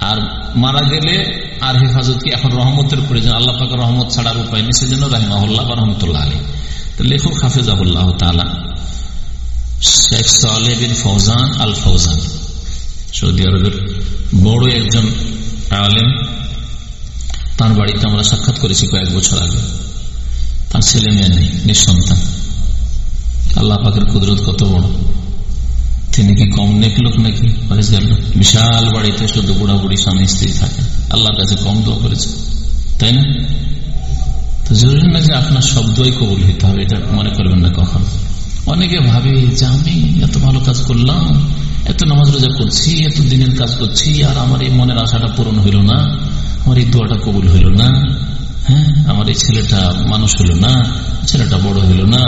আর মারা গেলে আর হেফাজত কি? এখন রহমতের প্রয়োজন। আল্লাহ পাকের রহমত ছাড়ার উপায় নেই। সেজন্য রাহিমাহুল্লাহ বা রহমতুল্লাহ আলী তো লেখক হাফেজাহুল্লাহ তালা শেখ সালে বিন ফৌজান আল ফৌজান সৌদি আরবের বড় একজন আলেম। তার বাড়িতে আমরা সাক্ষাৎ করেছি কয়েক বছর আগে। তার ছেলে মেয়ে নেই, নিঃসন্তান। আল্লাহ পাকের কুদরত কত বড়। তিনি কি কম নেক লোক নাকি বিশাল বাড়িতে শুধু বুড়া বুড়ি স্বামী স্ত্রী থাকে আল্লাহর কাছে কম দোয়া করেছে তাই না তো জরুরি না যে আপনার শব্দই কবুল হইতে হবে এটা মনে করবেন না কখন অনেকে ভাবে যে আমি এত ভালো কাজ করলাম এত নামাজ রোজা করছি এত দিনের কাজ করছি আর আমার এই মনের আশাটা পূরণ হইল না আমার এই দোয়াটা কবুল হইল না হ্যাঁ আমার এই ছেলেটা মানুষ হইল না ছেলেটা বড় হইল না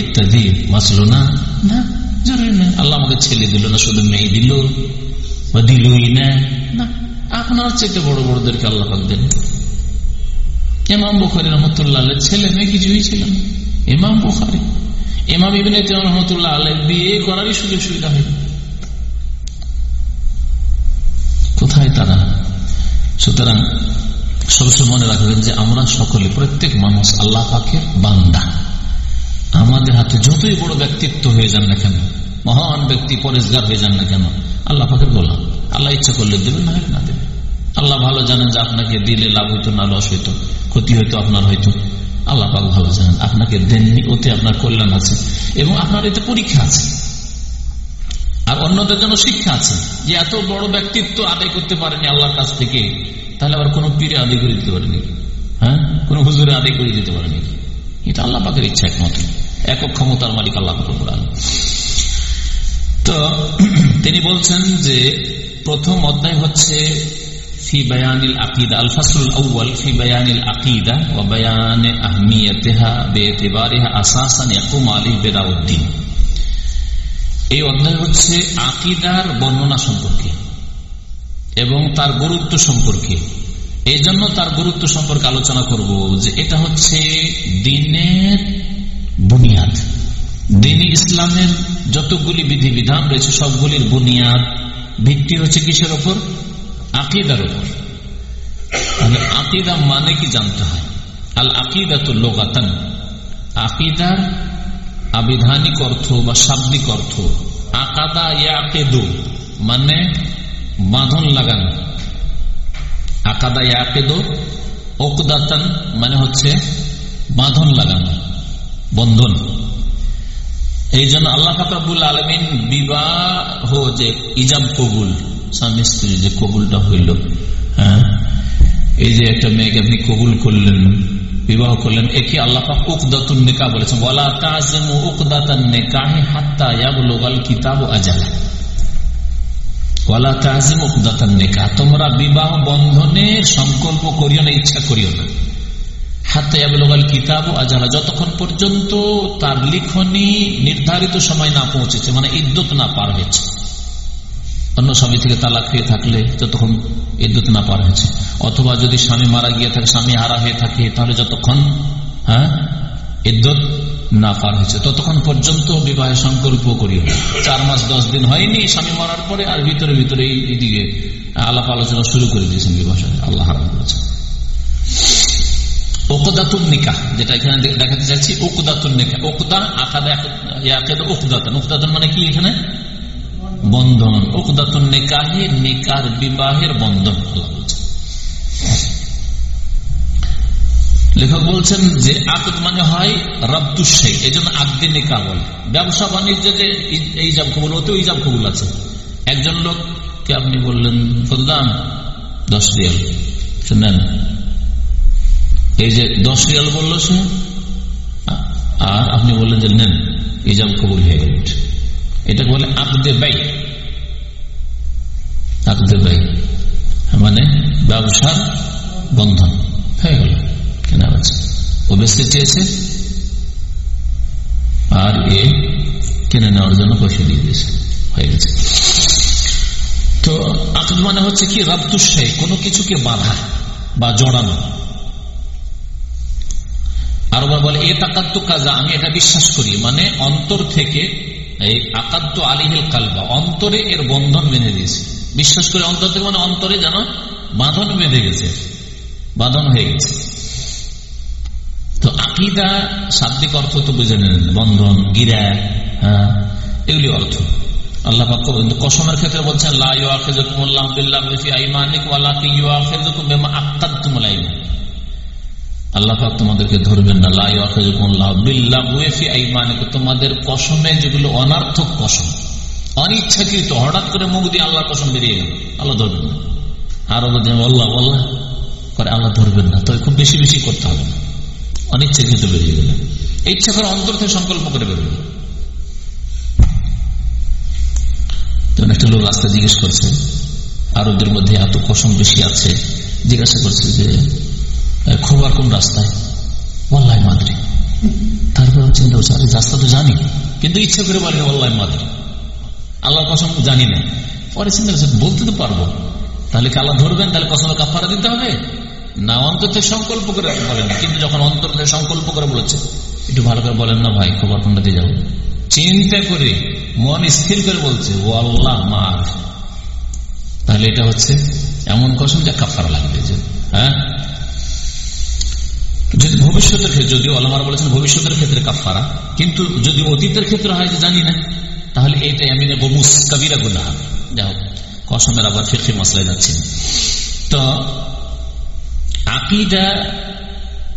ইত্যাদি বাঁচলো না না জরুরি না? আল্লাহ আমাকে ছেলে দিল না শুধু মেয়ে দিল। বা দিলই না। আপনার চেয়ে বড় বড়দেরকে আল্লাহ দেন ইমাম বুখারি রহমতুল্লাহ ছেলে মেয়ে কিছুই ছিল না। ইমাম বুখারি ইমাম ইবিন রহমতুল্লাহ আল্লাহ বিয়ে করারই সুযোগ সুবিধা হয়নি। কোথায় তারা? সুতরাং সবসময় মনে রাখবেন যে আমরা সকলে প্রত্যেক মানুষ আল্লাহ পাকের বান্দা। আমাদের হাতে যতই বড় ব্যক্তিত্ব হয়ে যান না কেন, মহান ব্যক্তি, পরেশগার হয়ে যান না কেন, আল্লাহ পাকের বলা আল্লাহ ইচ্ছা করলে দেবেন, না না দেবেন। আল্লাহ ভালো জানেন যে আপনাকে দিলে লাভ হইতো, না লস হইতো, ক্ষতি হইতো, আপনার হয়তো। আল্লাহ পাক ভালো জানেন, আপনাকে দেননি, ওতে আপনার কল্যাণ আছে, এবং আপনার এতে পরীক্ষা আছে। আর অন্যদের জন্য শিক্ষা আছে, যে এত বড় ব্যক্তিত্ব আদায় করতে পারেনি আল্লাহর কাছ থেকে, তাহলে আবার কোন পীরে আদায় করে দিতে পারেনি হ্যাঁ? কোন হুজুরে আদায় করে দিতে পারেনি এটা আল্লাহ পাকের ইচ্ছা একমাত্র। একক ক্ষমতার মালিক আল্লাহ পাকুরান তো, তিনি বলছেন যে, প্রথম অধ্যায় হচ্ছে এই অধ্যায় হচ্ছে আকিদার বর্ণনা সম্পর্কে এবং তার গুরুত্ব সম্পর্কে। এই জন্য তার গুরুত্ব সম্পর্কে আলোচনা করব যে এটা হচ্ছে দিনের বুনিয়াদ। দিনী ইসলামের যতগুলি বিধিবিধান রয়েছে, সবগুলির বুনিয়াদ ভিত্তি হচ্ছে কিসের ওপর? আকিদার ওপর। আকিদা মানে কি জানতে হয়? আল আকিদা তো লোকাতান আকিদার আবিধানিক অর্থ বা শাব্দিক অর্থ। আকাদা ইয়াকেদু মানে বাঁধন লাগানো। আকাদা ইয়াকেদু ওকদাতান মানে হচ্ছে বাঁধন লাগানো। বন্ধন। এই জন্য আল্লাহ ফাকরাবুল আলমিন বিবাহ যে ইজাব কবুল, স্বামী স্ত্রী যে কবুলটা হইল হ্যাঁ? এই যে একটা মেয়েকে আপনি কবুল করলেন, বিবাহ করলেন, একে আল্লাহ বলেছেন। তোমরা বিবাহ বন্ধনে সংকল্প করিও না, ইচ্ছা করিও না। কিতাব যতক্ষণ পর্যন্ত তার লিখনি নির্ধারিত সময় না পৌঁছেছে মানে ইদ্যুৎ না পার হয়েছে। অন্য স্বামী থেকে তালাক হয়ে থাকলে যতক্ষণ ইদ্যুৎ না পার হয়েছে। অথবা যদি স্বামী মারা গিয়ে থাকে, স্বামী হারা হয়ে থাকে, তাহলে যতক্ষণ হ্যাঁ ইদ্যুৎ না পার হয়েছে। ততক্ষণ পর্যন্ত বিবাহের সংকল্প করিও চার মাস, দশ দিন হয়নি স্বামী মারার পরে, আর ভিতরে ভিতরে এইদিকে আলাপ আলোচনা শুরু করে দিয়েছেন বিবাহ আল্লাহ হারাম করেছেন। ওকদাতুন নিকাহ, যেটা এখানে দেখাতে চাচ্ছি ওকদাতুন নিকাহ। ওকদা আকাদা ওকদাতন ওকদাতন মানে কি এখানে? বন্ধন। ওকদাতুন নিকাহে, নিকার বিবাহের বন্ধন লেখক বলছেন যে আকদ মানে হয় রব্দুসাই এই জন্য আকদে নিকা বলে। ব্যবসা বাণিজ্য যে এই জাব কবুল ওতেও এই জাব কবুল আছে। একজন লোককে আপনি বললেন দাম দশ রিয়াল। শুনেন এই যে দশ রিয়াল বলল সে? আর আপনি বললেন যে, নেন ইজাব কবুল হয়ে গেল। এটাকে বলে আকদে ব্যয় আকদে ব্যয় মানে ব্যবসার বন্ধন। হয়ে গেল। কেনা আছে ও বেচতে চেয়েছে। আর এ কিনে নেওয়ার জন্য পয়সা দিয়ে দিয়েছে। হয়ে গেছে। তো আকদ মানে হচ্ছে কি? রাব্দুসাই কোনো কিছুকে বাধা বা জড়ানো। আর বলে এ তাকাত্ত কাজা আমি এটা বিশ্বাস করি। মানে অন্তর থেকে এই আকাদ্য আলিহিল কালবা, অন্তরে এর বন্ধন বেঁধে দিয়েছে। বিশ্বাস করে, অন্তর থেকে মানে অন্তরে যেন বাঁধন বেঁধে গেছে, বাঁধন হয়ে গেছে। তো আকিদা, শাব্দিক অর্থ তো বুঝে নেন, বন্ধন, গিরা হ্যাঁ এগুলি অর্থ। আল্লাহ কসমের ক্ষেত্রে বলছেন আল্লাহ তোমাদেরকে ধরবেন না। তোমাদের কসমে যেগুলো অনার্থক কসম, অনিচ্ছাকৃত, হঠাৎ করে মুখ দিয়ে আল্লাহ কসম বেরিয়ে গেল। আল্লাহ ধরবেন না। আরও বলছেন আল্লাহ আল্লাহ। করে আল্লাহ ধরবেন না। তবে খুব বেশি বেশি করতে হবে না। অনিচ্ছাকৃত বেরিয়ে গেলেন। ইচ্ছা করে অন্তর থেকে সংকল্প করে বেরোবেন জিজ্ঞেস করছে, আরবদের মধ্যে এত কসম বেশি আছে। জিজ্ঞাসা করছে যে খবর কোন রাস্তায় ওল্লাই মাদ্রি। তারপরে চিন্তা রাস্তা তো জানি, কিন্তু ইচ্ছা করে বলে ওল্লাই মাদ্রি। আল্লাহ কসম জানি না। পরে চিন্তা করছে, বলতে তো পারব। তাহলে কি আল্লাহ ধরবেন? তাহলে কসমের কাফারা দিতে হবে? না, অন্তর থেকে সংকল্প করে বলেন কিন্তু যখন অন্তর থেকে সংকল্প করে বলেছে, একটু ভালো করে বলেন না ভাই খবর কোনটা দিয়ে যাব। চিন্তা করে, মন স্থির করে বলছে ও আল্লাহ মার তাহলে এটা হচ্ছে এমন কসম যা কাফারা লাগবে যে হ্যাঁ? ভবিষ্যতের ক্ষেত্রে, যদিও আলমার বলেছেন ভবিষ্যতের ক্ষেত্রে কাফারা কিন্তু যদি অতীতের ক্ষেত্রে হয় যে জানি না, তাহলে এইটাই আমি নেব মুস্কাবিরা গুনা যা হোক, কসমের আবার ফিরকি মশলায় যাচ্ছেন তো, আকিদা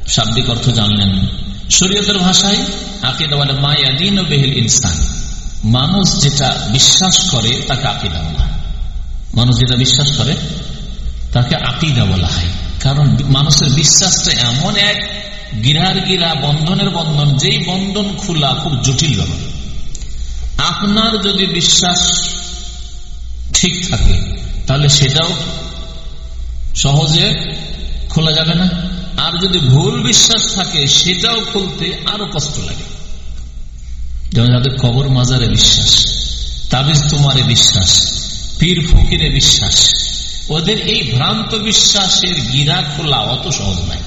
শাব্দিক অর্থ জানলেন। শরীয়তের ভাষায় আকিদা বলে মায়াদিন ও বেহিল ইনসান। মানুষ যেটা বিশ্বাস করে, তাকে আকিদা বলা হয়। মানুষ যেটা বিশ্বাস করে, তাকে আকিদা বলা হয়। কারণ মানুষের বিশ্বাসটা এমন এক গিরার গিরা বন্ধনের বন্ধন, যেই বন্ধন খোলা খুব জটিল ব্যাপার। আপনার যদি বিশ্বাস ঠিক থাকে, তাহলে সেটাও সহজে খোলা যাবে না। আর যদি ভুল বিশ্বাস থাকে, সেটাও খুলতে আরও কষ্ট লাগে। যেমন যাদের কবর মাজারে বিশ্বাস, তাবিজ তোমারে বিশ্বাস, পীর ফকিরে বিশ্বাস ওদের এই ভ্রান্ত বিশ্বাসের গিরা খোলা অত সহজ নয়।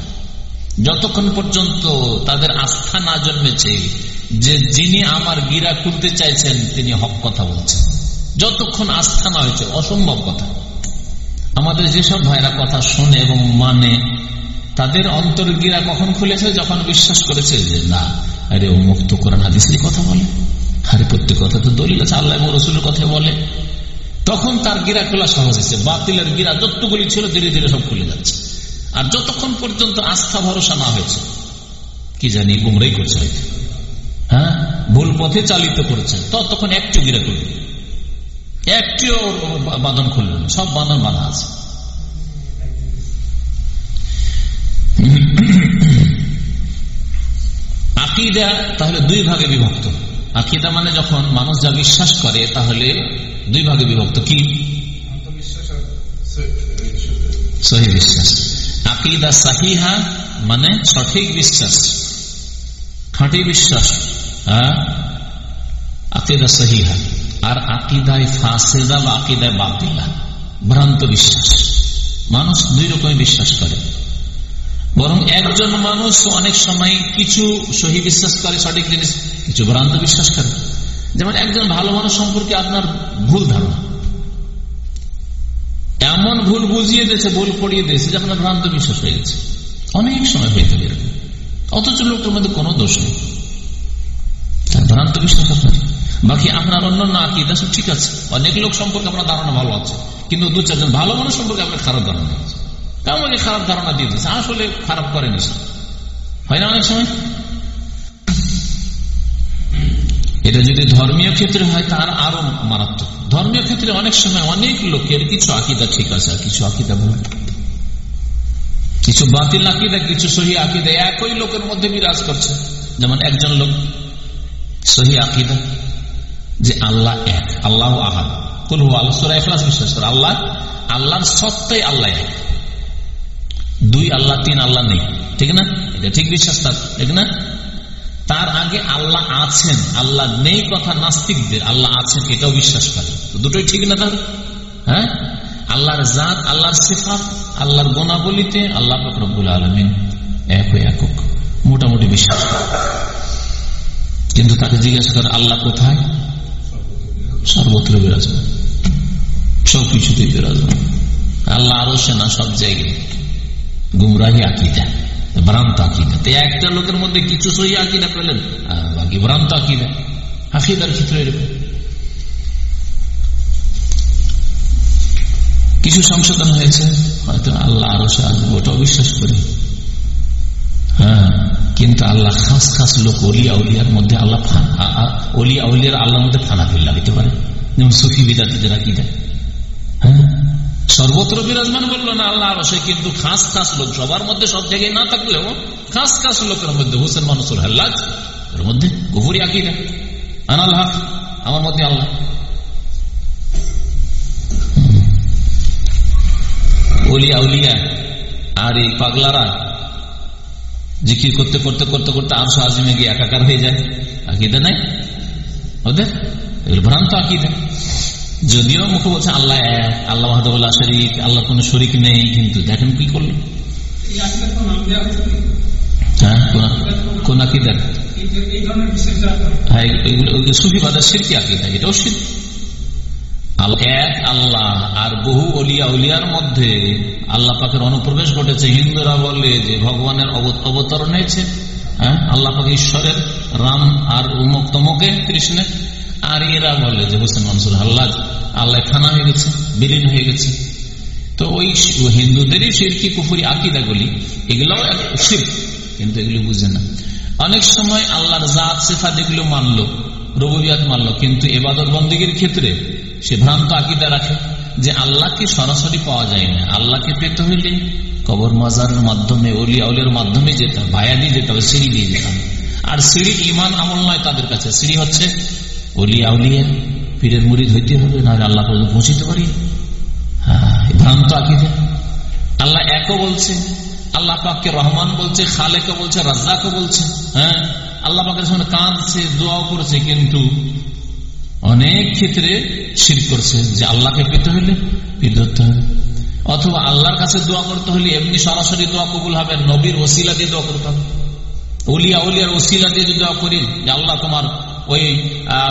যতক্ষণ পর্যন্ত তাদের আস্থা না জন্মেছে, যে যিনি আমার গিরা খুলতে চাইছেন, তিনি হক কথা বলছেন। যতক্ষণ আস্থা না হয়েছে, অসম্ভব কথা। আমাদের যেসব ভাইরা কথা শোনে এবং মানে তাদের অন্তর্গিরা কখন খুলেছে? যখন বিশ্বাস করেছে যে, না, আরে ও মুক্ত করেন হাদিসের কথা বলে। আরে প্রত্যেক কথা তো দলিল আছে, আল্লাহ রসুলের কথা বলে। তখন তার গিরা খোলা সহজ হয়েছে, বাতিলের গিরা যতগুলি ছিল ধীরে ধীরে সব খুলে যাচ্ছে। আর যতক্ষণ পর্যন্ত আস্থা ভরসা না হয়েছে, কি জানি গুমরাই করছে হয়তো। হ্যাঁ? ভুল পথে চালিত করেছে, ততক্ষণ একটু গিরা খুলবে একটিও বাঁধন খুলবে সব বাঁধন বাঁধা আছে। আকিদা তাহলে দুই ভাগে বিভক্ত। আকিদা মানে যখন মানুষ যা বিশ্বাস করে, তাহলে দুই ভাগে বিভক্ত কি? সহি বিশ্বাস। আকিদা সাহিহা মানে সঠিক বিশ্বাস। খাঁটি বিশ্বাস হ্যাঁ? আকিদা সহিহা। আর আকিদায় ফাঁসেদা বা আকিদায় বাতিলা। ভ্রান্ত বিশ্বাস। মানুষ দুই রকমের বিশ্বাস করে। বরং একজন মানুষ অনেক সময় কিছু সহি বিশ্বাস করে, সঠিক জিনিস কিছু ভ্রান্ত বিশ্বাস করে। যেমন একজন ভালো মানুষ সম্পর্কে আপনার ভুল ধারণা। এমন ভুল বুঝিয়ে দিয়েছে, ভুল পড়িয়ে দিয়েছে, যে আপনার ভ্রান্ত বিশ্বাস হয়ে গেছে। অনেক সময় হয়ে থাকে এরকম। অথচ লোকটার মধ্যে কোনো দোষ নেই। ভ্রান্ত বিশ্বাস আপনার বাকি আপনার অন্যান্য আকিদা সব ঠিক আছে। অনেক লোক সম্পর্কে আপনার ধারণা ভালো আছে। কিন্তু দু চারজন ভালো মানুষ সম্পর্কে আপনার খারাপ ধারণা আছে আমাকে খারাপ ধারণা দিয়ে দিচ্ছে আসলে খারাপ করেনি হয় না অনেক সময়? এটা যদি ধর্মীয় ক্ষেত্রে হয়, তার আরও মারাত্মক। ধর্মীয় ক্ষেত্রে অনেক সময় অনেক লোকের কিছু আকিদা ঠিক আছে আর কিছু আকিদা ভুল। কিছু বাতিল আকিদা, কিছু সহি আকিদা, একই লোকের মধ্যে বিরাজ করছে। যেমন একজন লোক, সহি আকিদা যে আল্লাহ এক, আল্লাহ আহাদ। কুল আল্লাহ সুরা বিশ্বাস করে, আল্লাহ, আল্লাহর সত্তাই আল্লাহ এক। দুই আল্লাহ, তিন আল্লাহ নেই। ঠিক না? এটা ঠিক বিশ্বাস তার। ঠিক না? তার আগে আল্লাহ আছেন। আল্লাহ নেই কথা নাস্তিকদের। আল্লাহ আছেন এটাও বিশ্বাস করে। দুটোই ঠিক না তাহলে? হ্যাঁ? আল্লাহর জাত, আল্লাহর সেফাত, আল্লাহর গোনাবলিতে আল্লাহ ফকরবুল আলমিন এক একক। মোটামুটি বিশ্বাস কিন্তু তাকে জিজ্ঞাসা করে, আল্লাহ কোথায়? সর্বত্র বিরাজমান। সবকিছুতেই বিরাজমান। আল্লাহ আরও সেনা সব জায়গায়। গুমরাহি আকিদা ভ্রান্ত আকিদা তো একটা লোকের মধ্যে কিছু সহি আকিদা পেলেন বাকি ভ্রান্ত আকিদা আকিদার ক্ষেত্রে এরকম কিছু সংশোধন হয়েছে হয়তো আল্লাহ আরও আসবে ওটাও বিশ্বাস করি হ্যাঁ কিন্তু আল্লাহ খাস খাস লোক অলিয়া উলিয়ার মধ্যে আল্লাহ অলিয়া উলিয়ার আল্লাহর মধ্যে ফানা ফিল্লা হইতে পারে যেমন সুফি বিদাতিদের আকিদা হ্যাঁ সর্বত্র বিরাজমান বলল না আল্লাহ সে কিন্তু খাস খাস লোক, সবার মধ্যে সব জায়গায় না থাকলেও খাস খাস লোকের মধ্যে, হুসেন মানুষুর হাল্লাজ এর মধ্যে গভুরি আকিদা। আনাল হক, আমার মধ্যে আল্লাহ। আর এই পাগলারা জিকির করতে করতে করতে করতে আরশো আজিমে গিয়ে একাকার হয়ে যায়। আকিদা নাই? ওদের? ভ্রান্ত আকিদা। যদিও মুখে বলছে আল্লাহ এক আল্লাহ মাহদুল্লাহ শরিক আল্লাহ কোন শরিক নেই কিন্তু দেখেন কি করল? হ্যাঁ কোন আকিদার হ্যাঁ সিরকি আকিদা? এটাও শির। এক আল্লাহ আর বহু অলিয়া উলিয়ার মধ্যে আল্লাহ পাকের অনুপ্রবেশ ঘটেছে। হিন্দুরা বলে যে ভগবানের অবতরণ হয়েছে। হ্যাঁ আল্লাহ পাক ঈশ্বরের রাম আর উমক তমকে কৃষ্ণের আর এরা বলে যে হোসেন মানসুর আল্লাহ আল্লাহ খানা হয়ে গেছে, বিলীন হয়ে গেছে। তো ওই হিন্দুদেরই শিরকি কুফুরি, আকিদাগুলি, এগুলাও শির কিন্তু এগুলি বুঝে না। অনেক সময় আল্লাহর জাত সেফা এগুলো মানলো, রবুবিয়াত মানলো, কিন্তু এবাদত বন্দীগীর ক্ষেত্রে সে ভ্রান্ত আকিদা রাখে যে আল্লাহকে সরাসরি পাওয়া যায় না। আল্লাহকে পেতে হইলে কবর মাজারের মাধ্যমে অলিয়া অলিয়ার মাধ্যমে যেতে ভায়া দিয়ে যেতে হবে, সিঁড়ি দিয়ে যেতে হবে। আর সিঁড়ি ইমান আমল নয় তাদের কাছে। সিঁড়ি হচ্ছে অলিয়া উলিয়া পীরের মুড়িদ হইতে হবে না আল্লাহ পর্যন্ত পৌঁছিতে পারি? ভ্রান্ত আকিদে। আল্লাহ একও বলছে, আল্লাহ পাককে রহমান বলছে খালেকে বলছে রাজ্জাকে বলছে হ্যাঁ? আল্লাহ পাকের সামনে কাঁদছে, দোয়াও করছে, কিন্তু অনেক ক্ষেত্রে শির করছে, যে আল্লাহকে পেতে হলে হবে। অথবা আল্লাহর কাছে দোয়া করতে হলে এমনি সরাসরি দোয়া কবুল হবে, নবীর ওসিলা দিয়ে দোয়া করতে হবে। উলিয়া উলিয়ার ওসিলা দিয়ে দোয়া করি, যে আল্লাহ তোমার ওই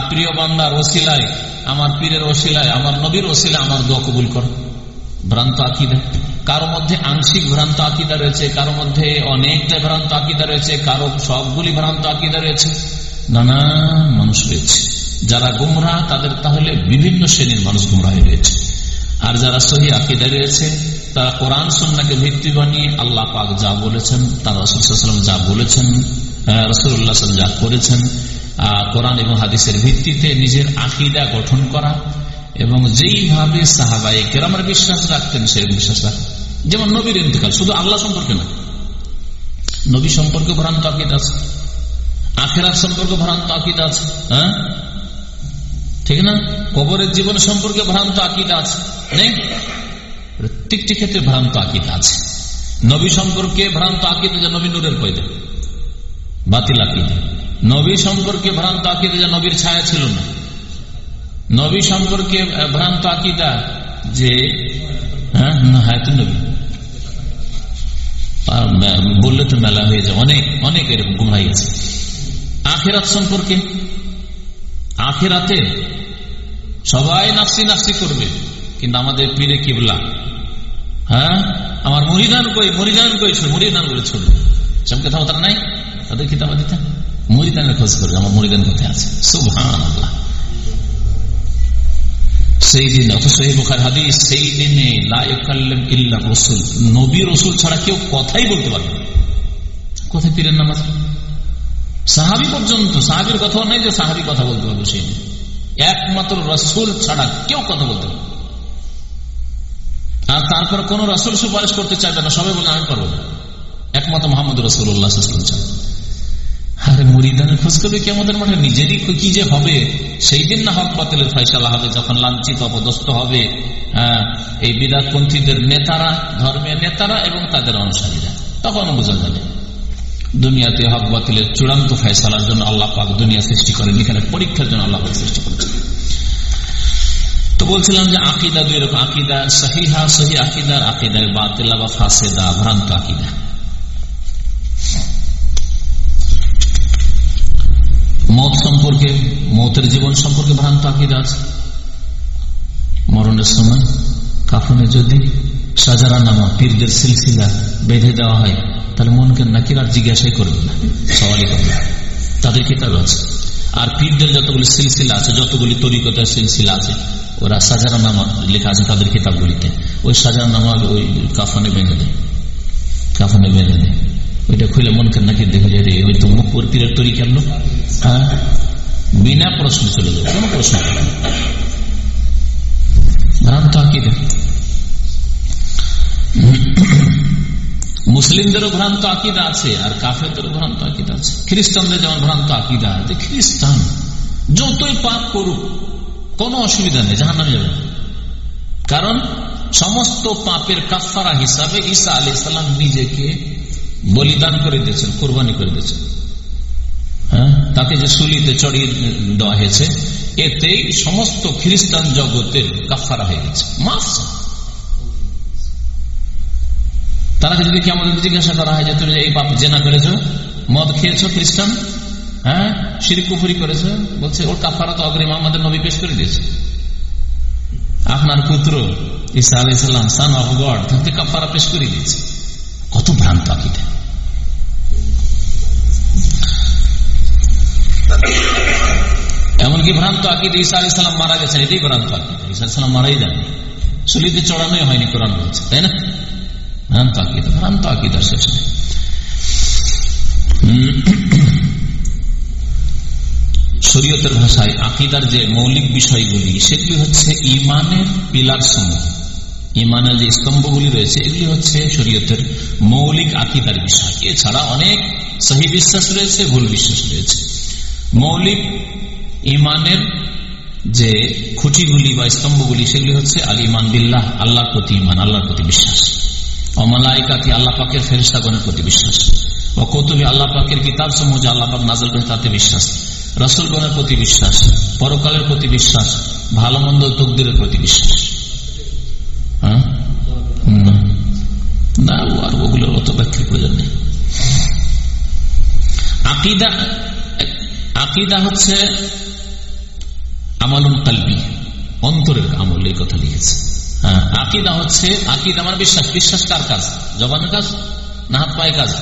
প্রিয় বান্দার ওসিলায়, আমার পীরের ওসিলায়, আমার নবীর ওসিলায় আমার দোয়া কবুল কর। ভ্রান্ত আকিদা। কারও মধ্যে আংশিক ভ্রান্ত আকিদা রয়েছে, কারও মধ্যে অনেকটা ভ্রান্ত আকিদা রয়েছে, কারও সবগুলি ভ্রান্ত আকিদা রয়েছে। নানান মানুষ রয়েছে। যারা গুমরা তাদের তাহলে বিভিন্ন শ্রেণির মানুষ গুমরা রয়েছে। আর যারা সহি আকিদা রয়েছে, তারা কোরআন, সন্নাকে ভিত্তি বানিয়ে আল্লাহ পাক যা বলেছেন, তারা রসুলাম যা বলেছেন রসুল্লাহ যা করেছেন কোরআন এবং হাদিসের ভিত্তিতে নিজের আকিদা গঠন করা এবং যেইভাবে সাহাবাই কেরামের বিশ্বাস রাখতেন সেই বিশ্বাস রাখতেন। যেমন নবীর ইন্তকাল, শুধু আল্লাহ সম্পর্কে না নবী সম্পর্কে ভ্রান্ত আকিদ আছে, আখেরাত সম্পর্কে ভ্রান্ত আকিদ আছে হ্যাঁ? ঠিক না? কবরের জীবন সম্পর্কে ভ্রান্ত আকিদা আছে, নেই? প্রত্যেকটি ক্ষেত্রে ভ্রান্ত আকিদা আছে। নবী সম্পর্কে ভ্রান্ত আকিদা নবী নূরের কয়দা? বাতিল আকিদা। নবী সম্পর্কে ভ্রান্ত আকিদা যে নবীর ছায়া ছিল না। নবী সম্পর্কে ভ্রান্ত আকিদা যে হ্যাঁ হায়াত নবী। বললে তো মেলা হয়ে যায়। অনেক অনেক এরকম গুমরাই আছে। আখেরাত সম্পর্কে, আখেরাতে সবাই নাফসি নাফসি করবে। কিন্তু আমাদের পীরে কিবলা হ্যাঁ আমার মরিদান কই মরিদান কই মরিদান ছড়বে সব কথা তারা নাই? তাদের কিতাব দিতে মরিদানের খোঁজ করবে আমার মরিদান কোথায় আছে। আল্লাহ সেই দিন হাদিস সেই দিনে রসুল। নবী রসুল ছাড়া কেউ কথাই বলতে পারবে কোথায় পীরের নাম আছে সাহাবি পর্যন্ত, সাহাবির কথাও নেই যে সাহাবি কথা বলতে পারবে সেই একমাত্র রসুল ছাড়া কেউ কথা বলতে পারবে আর তারপর কোন রসুল সুপারিশ করতে চাইবে না, সবাই বলে, আমি পারব একমাত্র মোহাম্মদ রসুল্লাহ ছাড়া। আরে মরিদানের খোঁজ করবে কি আমাদের মাঠে নিজেরই কি যে হবে? সেই দিন না হক বাতিলের ফয়সালা হবে যখন লাঞ্ছিত, অপদস্থ হবে এই বিরাটপন্থীদের নেতারা ধর্মের নেতারা এবং তাদের অনুসারীরা। তখন বোঝা যাবে। দুনিয়াতে হক বাতিলের চূড়ান্ত ফেসলার জন্য আল্লাহ পাক দুনিয়া সৃষ্টি করেন। এখানে পরীক্ষার জন্য আল্লাহ সৃষ্টি করেছেন। তো বলছিলাম যে আকিদা দুই রকম, আকিদা সহিহা সহি আকিদার, আকিদায় বাতিলা বা ফাঁসেদা, ভ্রান্ত আকিদা। মত সম্পর্কে, মতের জীবন সম্পর্কে ভ্রান্ত আকিদা আছে। মরণের সময় কাফনে যদি সাজারা নামা পীরদের সিলসিলা বেঁধে দেওয়া হয়, তাহলে মনকে নাকি আর জিজ্ঞাসাই করবে না। সওয়ালই করবে তাদের কিতাব আছে। আর পীরদের যতগুলি সিলসিলা আছে, যতগুলি তরিকতার সিলসিলা আছে, ওরা সাজারা নামা লেখা আছে তাদের কিতাবগুলিতে। ওই সাজারা নামা ওই কাফনে বেঁধে দেয়। কাফনে বেঁধে দেয়। ওইটা খুলে মনকে নাকি দেখে যায় রে, ওই তো মুখ পীরের তরি কেন বিনা প্রশ্ন চলে যাবে, কোনো প্রশ্ন ভ্রান্ত আকিদা মুসলিমদেরও ভ্রান্ত আকিদা আছে, আর কাফেরদেরও ভ্রান্ত আকিদা আছে। খ্রিস্টানদের যেমন ভ্রান্ত আকিদা আছে, খ্রিস্টান যতই পাপ করুক, কোনো অসুবিধা নেই জাহান নামে যাবে কারণ সমস্ত পাপের কাফারা হিসাবে ঈসা আলি সাল্লাম নিজেকে বলিদান করে দিয়েছেন, কোরবানি করে দিয়েছেন। তাকে যে সুলিতে চড়িয়ে দেওয়া হয়েছে, এতেই সমস্ত খ্রিস্টান জগতের কাফারা হয়ে গেছে। মাফ। তারা যদি কি আমাদের জিজ্ঞাসা করা হয় যে, তুমি এই পাপ জেনা করেছ? মদ খেয়েছ খ্রিস্টান? হ্যাঁ? সিরিকুফুরি করেছে? বলছে, ওর কাফারা তো অগ্রিম আমাদের নবী পেশ করে দিয়েছে। আপনার পুত্র ইসা আলি সাল্লাম সান অফ গড তাকে কাফারা পেশ করে দিয়েছে। কত ভ্রান্ত আকিতে এমনকি ভ্রান্ত আকিদে ঈসা আলি সাল্লাম মারা গেছেন, এটাই ভ্রান্ত আকিদে। ঈসা সাল্লাম মারাই যান সুলিতে চড়ানোই হয়নি কোরআন বলছে, তাই না? ভ্রান্ত আকিদা, ভ্রান্ত আকিদার শেষ শরীয়তের ভাষায় আকিদার যে মৌলিক বিষয়গুলি, সেগুলি হচ্ছে ইমানের পিলার সমূহ। ইমানের যে স্তম্ভগুলি রয়েছে, এগুলি হচ্ছে শরীয়তের মৌলিক আকিদার বিষয়। এছাড়া অনেক সহি বিশ্বাস রয়েছে, ভুল বিশ্বাস রয়েছে। মৌলিক ইমানের যে খুঁটিগুলি বা স্তম্ভগুলি, সেগুলি হচ্ছে আল ইমান বিল্লাহ, আল্লাহর প্রতি ইমান আল্লাহর প্রতি বিশ্বাস। অমালাইকাতি আল্লাহ পাকের ফেরিস্তাগণের প্রতি বিশ্বাস। ও কৌতুবী আল্লাহ পাকের কিতাব সমূহ যে আল্লাহ পাক নাজল করে তাতে বিশ্বাস। রসুলগণের প্রতি বিশ্বাস, পরকালের প্রতি বিশ্বাস ভালো মন্দ তকদিরের প্রতি বিশ্বাস। হ্যাঁ? না আর ওগুলোর অত ব্যাখ্যার প্রয়োজন নেই। আকিদা আকিদা হচ্ছে আমলুন কালবি, অন্তরের আমল, এই কথা লিখেছে। হ্যাঁ আকিদা হচ্ছে, আকিদা আমার বিশ্বাস। বিশ্বাস কার কাজ? জবানের কাজ না হাত পায়ে কাজ?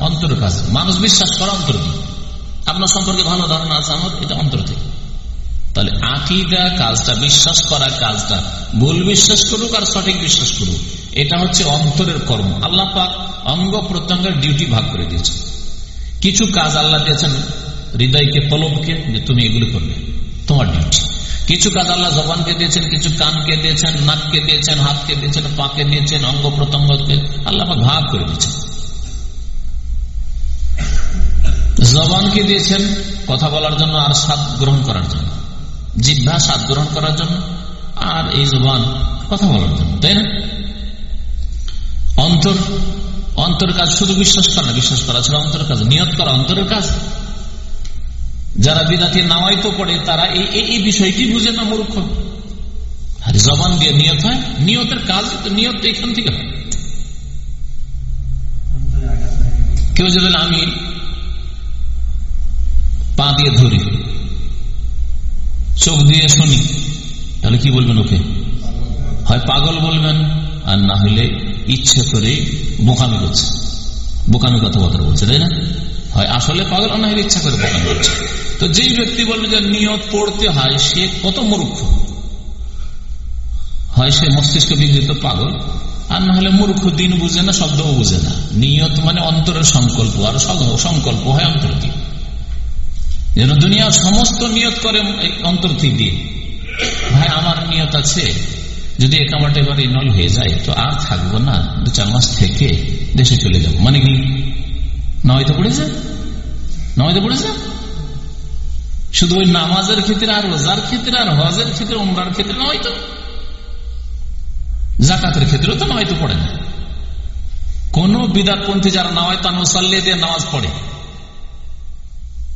অন্তরের কাজ। মানুষ বিশ্বাস করা অন্তর দিয়ে। আপনার সম্পর্কে ভালো ধারণা আছে আমার, এটা অন্তর থেকে। তাহলে আকিদা কাজটা, বিশ্বাস করা কাজটা, ভুল বিশ্বাস করুক আর সঠিক বিশ্বাস করুক, এটা হচ্ছে অন্তরের কর্ম। আল্লাহ পাক অঙ্গ প্রত্যঙ্গের ডিউটি ভাগ করে দিয়েছে কিছু কাজ আল্লাহ দিয়েছেন হৃদয়কে তলবকে যে তুমি এগুলো করবে। তোমার ডিউটি কিছু কাজ আল্লাহ জবানকে দিয়েছেন, কিছু কানকে দিয়েছেন, নাককে দিয়েছেন, হাতকে দিয়েছেন, পাকে দিয়েছেন, অঙ্গ প্রত্যঙ্গকে আল্লাহ ভাগ করে দিয়েছেন। জবানকে দিয়েছেন কথা বলার জন্য আর স্বাদ গ্রহণ করার জন্য। জিভা স্বাদ গ্রহণ করার জন্য আর এই জবান কথা বলার জন্য, তাই না? অন্তর অন্তর কাজ শুধু বিশ্বাস করা বিশ্বাস করা ছিল অন্তর কাজ, নিয়ত করা অন্তরের কাজ। যারা বিদাতি নাওয়াই তো পড়ে, তারা এই এই বিষয়টি বুঝে না, মূর্খ। আর জবান দিয়ে নিয়ত হয়, নিয়তের কাজ নিয়ত এখান থেকে হয়। কেউ যদি আমি পা দিয়ে ধরি, চোখ দিয়ে শুনি, তাহলে কি বলবেন ওকে? হয় পাগল বলবেন, আর না হলে ইচ্ছে করে বোকামি করছে। বোকামি কথাবার্তা বলছে, তাই না? হয়। আসলে পাগল না হলে ইচ্ছা করে বোকামি করছে। তো যেই ব্যক্তি বলবে যে নিয়ত পড়তে হয়, সে কত মূর্খ? হয় সে মস্তিষ্ক বিঘ্নিত পাগল? আর না হলে মূর্খ দিন বুঝে না, শব্দও বুঝে না। নিয়ত মানে অন্তরের সংকল্প, আর সংকল্প হয় অন্তর দিয়ে যেন দুনিয়ার সমস্ত নিয়ত করে অন্তর দিয়ে ভাই, আমার নিয়ত আছে, যদি এ কামাটা এবার নল হয়ে যায়, তো আর থাকব না। দু চার মাস থেকে দেশে চলে যাব। মানে কি? নয়তো পড়েছে? নয়তো পড়েছে? শুধু ওই নামাজের ক্ষেত্রে আর রোজার ক্ষেত্রে আর হজের ক্ষেত্রে, উমরার ক্ষেত্রে নয় তো জাকাতের ক্ষেত্রেও তো নয়তো পড়ে না। কোন বিদাতপন্থী যারা নাওয়ায়তো মুসাল্লি দিয়ে নামাজ পড়ে,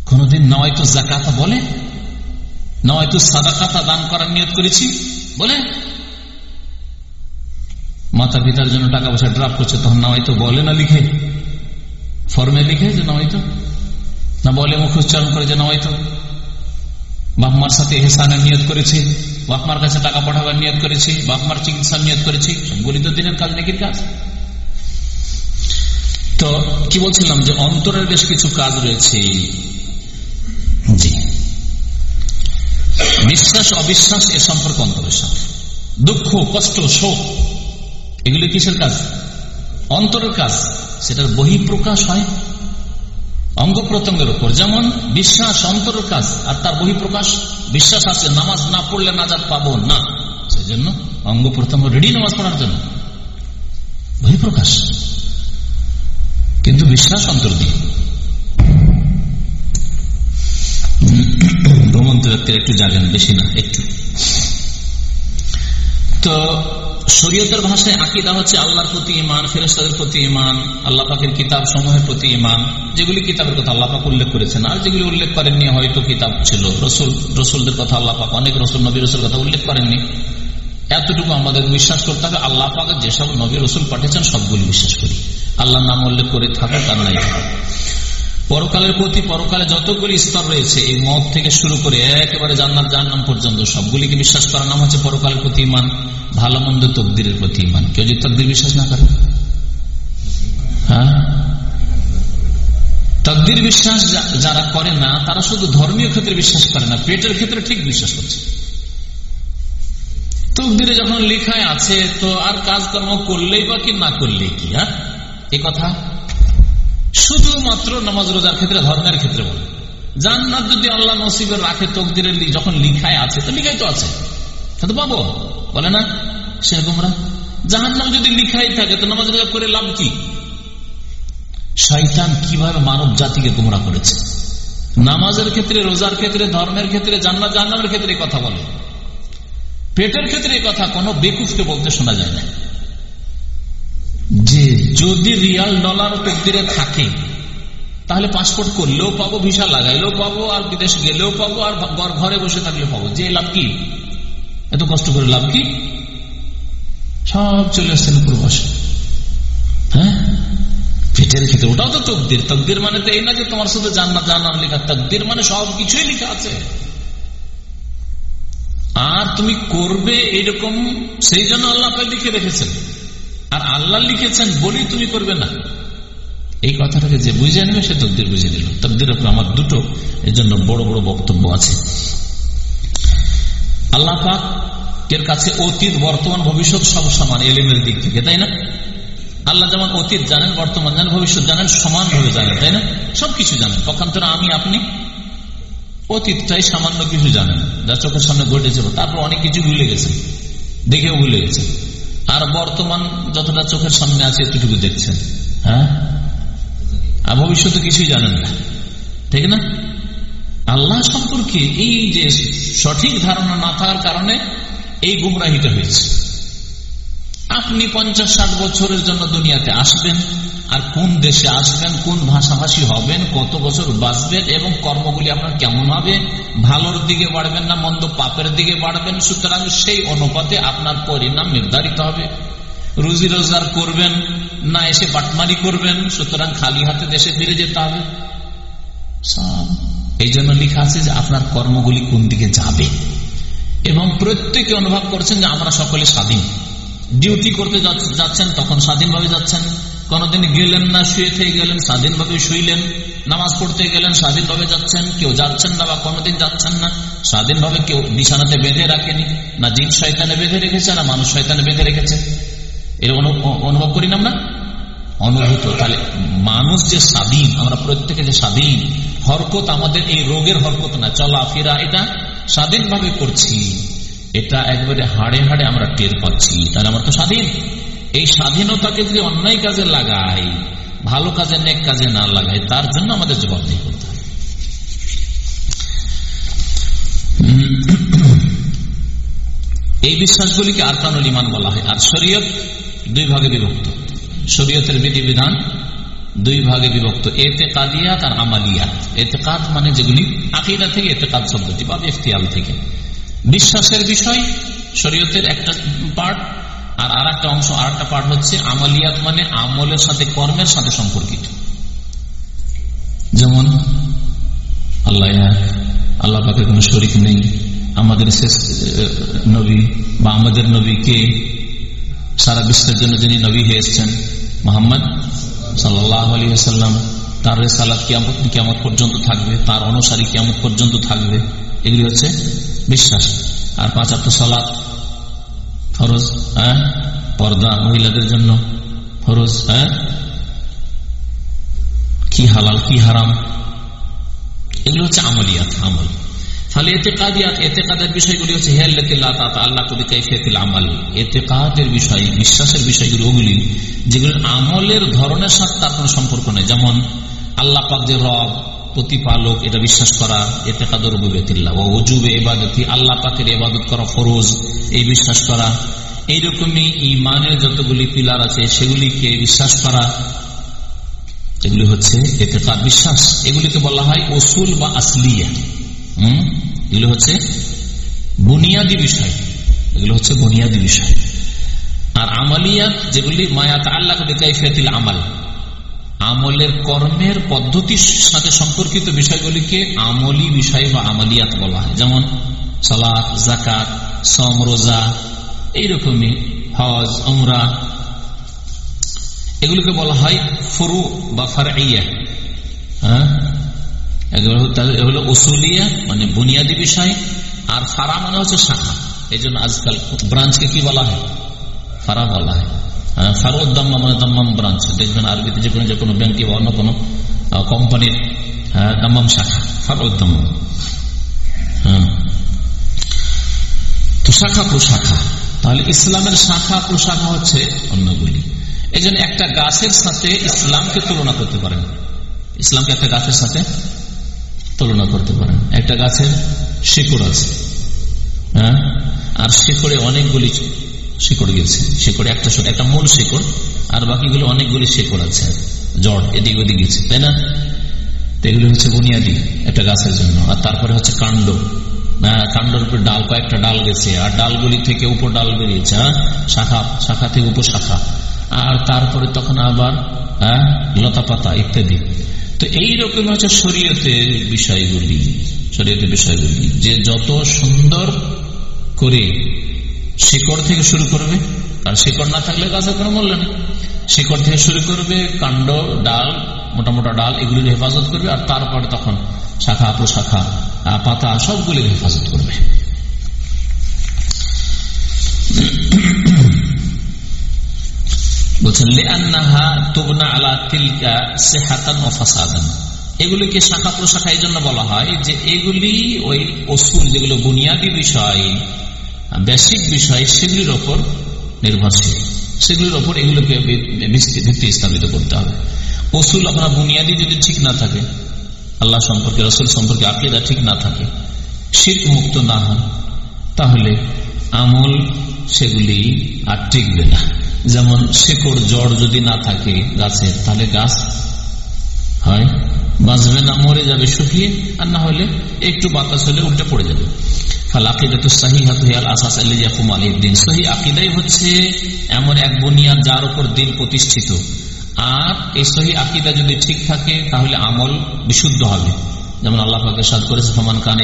কোনদিন নাওয়ায়তো জাকাতা বলে, নয়তো সাদাকাতা দান করার নিয়ত করেছি বলে। মাতা পিতার জন্য টাকা পয়সা ড্রাফট করছে, তখন না হয়তো বলে না লিখে। ফর্মে লিখে যে হয়তো না বলে মুখ উচ্চারণ করে যে হয়তো বাপমার সাথে হেসানের নিয়ত করেছে, বাপমার কাছে টাকা পাঠাবার নিয়ত করেছে, বাপমার চিকিৎসার নিয়ত করেছে, সবগুলি তো দিনের কাজ নাকি কাজ। তো কি বলছিলাম যে অন্তরের বেশ কিছু কাজ রয়েছে। জি। বিশ্বাস, অবিশ্বাস, এ সম্পর্ক অন্তরের সাথে। দুঃখ, কষ্ট, শোক, এগুলি কিসের কাজ? অন্তরের কাজ। সেটার বহিঃপ্রকাশ হয়। অঙ্গ প্রত্যঙ্গের উপর। যেমন বিশ্বাস, অন্তরের কাজ, আর তার বহিঃপ্রকাশ। বিশ্বাস আছে, নামাজ না পড়লে নাজাদ পাবো না। সেই জন্য অঙ্গ প্রত্যঙ্গ রেডি নামাজ পড়ার জন্য। বহিঃপ্রকাশ। কিন্তু বিশ্বাস অন্তর দিয়ে। ভ্রমন্ত ব্যক্তির একটু জাগেন, বেশি না, একটু। তো শরীয়তের ভাষায় আকিদা হচ্ছে আল্লাহর প্রতি ইমান ফেরেস্তাদের প্রতি ইমান আল্লাহ পাকের কিতাব সমূহের প্রতি ইমান যেগুলি কিতাবের কথা আল্লাহ পাক উল্লেখ করেছেন। আর যেগুলি উল্লেখ করেননি হয়তো কিতাব ছিল। রসুল, রসুলদের কথা আল্লাহ পাক, অনেক রসুল, নবী রসুল কথা উল্লেখ করেননি। এতটুকু আমাদের বিশ্বাস করতে হবে। আল্লাহ পাক যেসব নবী, রসুল পাঠিয়েছেন, সবগুলি বিশ্বাস করি। আল্লাহর নাম উল্লেখ করে থাকে তার নাই পরকালের প্রতি পরকালে যতগুলি স্তর রয়েছে, এই মত থেকে শুরু করে একেবারে জান্নার জান্নাম পর্যন্ত সবগুলিকে বিশ্বাস করার নাম হচ্ছে পরকালের প্রতি ইমান ভালো মন্দ তকদিরের প্রতি ইমান কেউ যদি তকদির বিশ্বাস না করে? হ্যাঁ? তকদির বিশ্বাস যারা করে না, তারা শুধু ধর্মীয় ক্ষেত্রে বিশ্বাস করে না, পেটের ক্ষেত্রে ঠিক বিশ্বাস করছে। তকদিরে যখন লেখায় আছে, তো আর কাজকর্ম করলেই বা কি না করলেই কি হ্যাঁ? এ কথা? শুধুমাত্র নামাজ রোজার ক্ষেত্রে, ধর্মের ক্ষেত্রে বলে। জান্নাত যদি আল্লাহ নসিবের রাখে তকদিরের যখন লিখায় আছে, তো লিখাই তো আছে। তো পাবো। বলে না? সেরকমরা জাহান নাম যদি লিখাই থাকে, তো নামাজ রোজা করে লাভ কি? শৈতান কীভাবে মানব জাতিকে গুমরা করেছে? নামাজের ক্ষেত্রে, রোজার ক্ষেত্রে, ধর্মের ক্ষেত্রে, জান্নাত, জাহান্নামের ক্ষেত্রে কথা বলে। পেটের ক্ষেত্রে কথা কোনো বেকুফকে বলতে শোনা যায় না। যদি রিয়াল ডলার তকদিরে থাকে, তাহলে পাসপোর্ট করলেও পাবো ভিসা লাগাইলেও পাবো, আর বিদেশ গেলেও পাবো, আর ঘরে বসে থাকলে পাবো। যে লাভ কি? এত কষ্ট করে লাভ কি? সব চলে আসছেন প্রবাস হ্যাঁ? পেটের ক্ষেত্রে ওটাও তো তকদির। তকদির মানে তো এই না যে তোমার শুধু জান্নাত জানার লেখা। তকদির মানে সব কিছুই লেখা আছে। আর তুমি করবে এরকম সেই জন্য আল্লাহ লিখে রেখেছেন। আর আল্লাহ লিখেছেন, বলি তুমি করবে না। এই কথাটাকে যে বুঝে নেবে সে তকদির বুঝে নিল। তকদির উপর আমার দুটো এর জন্য বড় বড় বক্তব্য আছে। আল্লাহ পাক এর কাছে অতীত, বর্তমান, ভবিষ্যৎ সব সমান, এলিমের দিক থেকে, তাই না? আল্লাহ যেমন অতীত জানেন, বর্তমান জানেন, ভবিষ্যৎ জানেন সমান ভাবে জানেন, তাই না? সবকিছু জানেন। পক্ষান্তরে আমি, আপনি অতীতটাই সামান্য কিছু জানেন। যা চোখের সামনে ঘটেছে তারপর অনেক কিছু ভুলে গেছে দেখেও ভুলে গেছে আর বর্তমান যতটা চোখের সামনে আছে এতটুকু দেখছেন। হ্যাঁ? আর ভবিষ্যতে কিছুই জানেন না। ঠিক না? আল্লাহ সম্পর্কে এই যে সঠিক ধারণা না থাকার কারণে এই গুমরাহিত হয়েছে। আপনি পঞ্চাশ ষাট বছরের জন্য দুনিয়াতে আসবেন। আর কোন দেশে আসবেন, কোন ভাষাভাষী হবেন, কত বছর বাঁচবেন এবং কর্মগুলি আপনার কেমন হবে, ভালোর দিকে বাড়বেন না, মন্দ পাপের দিকে বাড়বেন, সুতরাং সেই অনুপাতে আপনার পরিণাম নির্ধারিত হবে। রুজি রোজগার করবেন, না এসে বাটমারি করবেন, সুতরাং খালি হাতে দেশে ফিরে যেতে হবে। এই জন্য লিখা আছে যে আপনার কর্মগুলি কোন দিকে যাবে। এবং প্রত্যেকে অনুভব করছেন যে আমরা সকলে স্বাধীন। ডিউটি করতে যাচ্ছেন, তখন স্বাধীনভাবে যাচ্ছেন। কোনদিন গেলেন না, শুয়ে থেকে গেলেন, স্বাধীনভাবে শুইলেন, নামাজ পড়তে গেলেন স্বাধীনভাবে যাচ্ছেন, কেউ যাচ্ছেন না বা কোনোদিন যাচ্ছেন না, স্বাধীনভাবে কেউ বিছানাতে বেঁধে রাখেনি, না জিন শয়তানে বেঁধে রেখেছে, না মানুষ শয়তানে বেঁধে রেখেছে। এর অনুভব করি না আমরা? অনুভূত। তাহলে মানুষ যে স্বাধীন, আমরা প্রত্যেকে যে স্বাধীন, হরকত আমাদের এই রোগের হরকত না। চলাফেরা এটা স্বাধীনভাবে করছি। এটা একবারে হাড়ে হাড়ে আমরা টের পাচ্ছি। তাহলে আমরা তো স্বাধীন। এই স্বাধীনতাকে যদি অন্যায় কাজে লাগাই, ভালো কাজে নেক কাজে না লাগাই, তার জন্য আমাদের জবাবদিহি করতে হবে। এই বিশ্বাসগুলিকে আরকানুল ইমান বলা হয়। আর শরীয়ত দুই ভাগে বিভক্ত। শরীয়তের বিধিবিধান দুই ভাগে বিভক্ত। এতে কাদিয়াত আর আমালিয়াত। এতে কাত মানে যেগুলি আকিদা থেকে এতে কাত শব্দটি বা ইফতিয়াল থেকে। বিশ্বাসের বিষয়, শরীয়তের একটা পার্ট আর আর একটা অংশ আর একটা পার্ট হচ্ছে আমলিয়াত মানে আমলের সাথে, কর্মের সাথে সম্পর্কিত। যেমন, আল্লাহ আল্লাহ পাকের কোন শরিক নেই। আমাদের শেষ নবী বা আমাদের নবীকে সারা বিশ্বের জন্য যিনি নবী হয়ে এসছেন, মোহাম্মদ সাল্লাহ আলী সাল্লাম তার রেসালাত কিয়ামত কিয়ামত পর্যন্ত থাকবে, তার অনুসারী কিয়ামত পর্যন্ত থাকবে। এগুলি হচ্ছে বিশ্বাস। আর পাঁচ আত্ম সালাত ফরজ হ্যাঁ? পর্দা মহিলাদের জন্য ফরজ হ্যাঁ? কি হালাল, কি হারাম? এগুলো হচ্ছে আমলিয়াত, আমল। তাহলে এতেকাদিয়াত, এতেকাদের বিষয়গুলি হচ্ছে আল্লাহ কবি কৈফিয়াতিল আমাল। এতেকাদের বিষয়, বিশ্বাসের বিষয়গুলি ওগুলি যেগুলির আমলের ধরনের সাথে তার কোনো সম্পর্ক নেই। যেমন আল্লাহ পাক যে রব প্রতিপালক, এটা বিশ্বাস করা এতে কাদর রুবুবিয়াতিল্লাহ ও অজুবে এবাদতি আল্লাহ পাকের এবাদত করা ফরোজ, এই বিশ্বাস করা। এইরকমই ইমানের যতগুলি পিলার আছে, সেগুলিকে বিশ্বাস করা। এগুলি হচ্ছে এতে তার বিশ্বাস। এগুলিকে বলা হয় ওসুল বা আসলিয়া। হম? এগুলো হচ্ছে বুনিয়াদী বিষয়। এগুলো হচ্ছে বুনিয়াদী বিষয়। আর আমালিয়াত যেগুলি মায়াত আল্লাহ আমাল। আমলের কর্মের পদ্ধতির সাথে সম্পর্কিত বিষয়গুলিকে আমলি বিষয় বা আমলিয়াত বলা হয়। যেমন সালাত জাকাত সম রোজা, এইরকমই হজ অমরা এগুলিকে বলা হয় ফরু বা ফারাইয়া হ্যাঁ? হলো ওসুলিয়া মানে বুনিয়াদী বিষয়, আর ফারা মানে হচ্ছে শাখা। এই জন্য আজকাল ব্রাঞ্চকে কি বলা হয়? ফারা বলা হয়। ফারুদ্দাম্মা মানে দাম্মাম ব্রাঞ্চ দেখবেন আরবিতে যে কোনো যে কোনো ব্যাংকে বা অন্য কোনো কোম্পানির দাম্মাম শাখা ফারুদ্দাম্মা হ্যাঁ। তো শাখা প্রশাখা। তাহলে ইসলামের শাখা প্রশাখা হচ্ছে অন্যগুলি। এই একটা গাছের সাথে ইসলামকে তুলনা করতে পারেন। ইসলামকে একটা গাছের সাথে তুলনা করতে পারেন। একটা গাছের শিকড় আছে। হ্যাঁ? আর শিকড়ে অনেকগুলি শিকড় গেছে। শিকড়ে একটা একটা মূল শিকড়, আর বাকিগুলো অনেকগুলি শিকড় আছে। জড়, এদিক ওদিক গেছে, তাই না? এগুলি হচ্ছে বুনিয়াদি একটা গাছের জন্য। আর তারপরে হচ্ছে কাণ্ড। কাণ্ডর উপর ডাল, কয়েকটা ডাল গেছে, আর ডালগুলি থেকে উপর ডাল বেরিয়েছে হ্যাঁ? শাখা শাখা থেকে উপশাখা আর তারপরে তখন আবার হ্যাঁ? লতা পাতা, ইত্যাদি। তো এইরকম হচ্ছে শরীয়তের বিষয়গুলি শরীয়তের বিষয়গুলি। যে যত সুন্দর করে শিকড় থেকে শুরু করবে আর শিকড় না থাকলে গাছের কোনো মূল্য নেই। শিকড় থেকে শুরু করবে কাণ্ড, ডাল মোটা মোটা ডাল, এগুলির হেফাজত করবে, আর তারপরে তখন শাখা, প্রশাখা পাতা, সবগুলির হেফাজত করবে। এগুলিকে শাখা, প্রশাখা এই জন্য বলা হয় যে এগুলি ওই অসুল যেগুলো বুনিয়াদী বিষয় বেসিক বিষয় সেগুলির ওপর নির্ভরশীল। সেগুলির ওপর এগুলোকে ভিত্তি স্থাপিত করতে হবে। অসুল আপনার বুনিয়াদি যদি ঠিক না থাকে, আল্লাহ সম্পর্কে, রসুল সম্পর্কে আকিদা ঠিক না থাকে শীত মুক্ত না হন, তাহলে আমল সেগুলি আর টিকবে না। যেমন শেকড় জড় যদি না থাকে গাছের তাহলে গাছ হয়, বাঁচবে না, মরে যাবে শুকিয়ে, আর না হলে একটু বাতাস হলে উল্টে পড়ে যাবে। এমন এক বুনিয়াদ যার উপর দিন প্রতিষ্ঠিত। আর এই সহি আকিদা যদি ঠিক থাকে, তাহলে আমল বিশুদ্ধ হবে। যেমন সাদ করেছে খান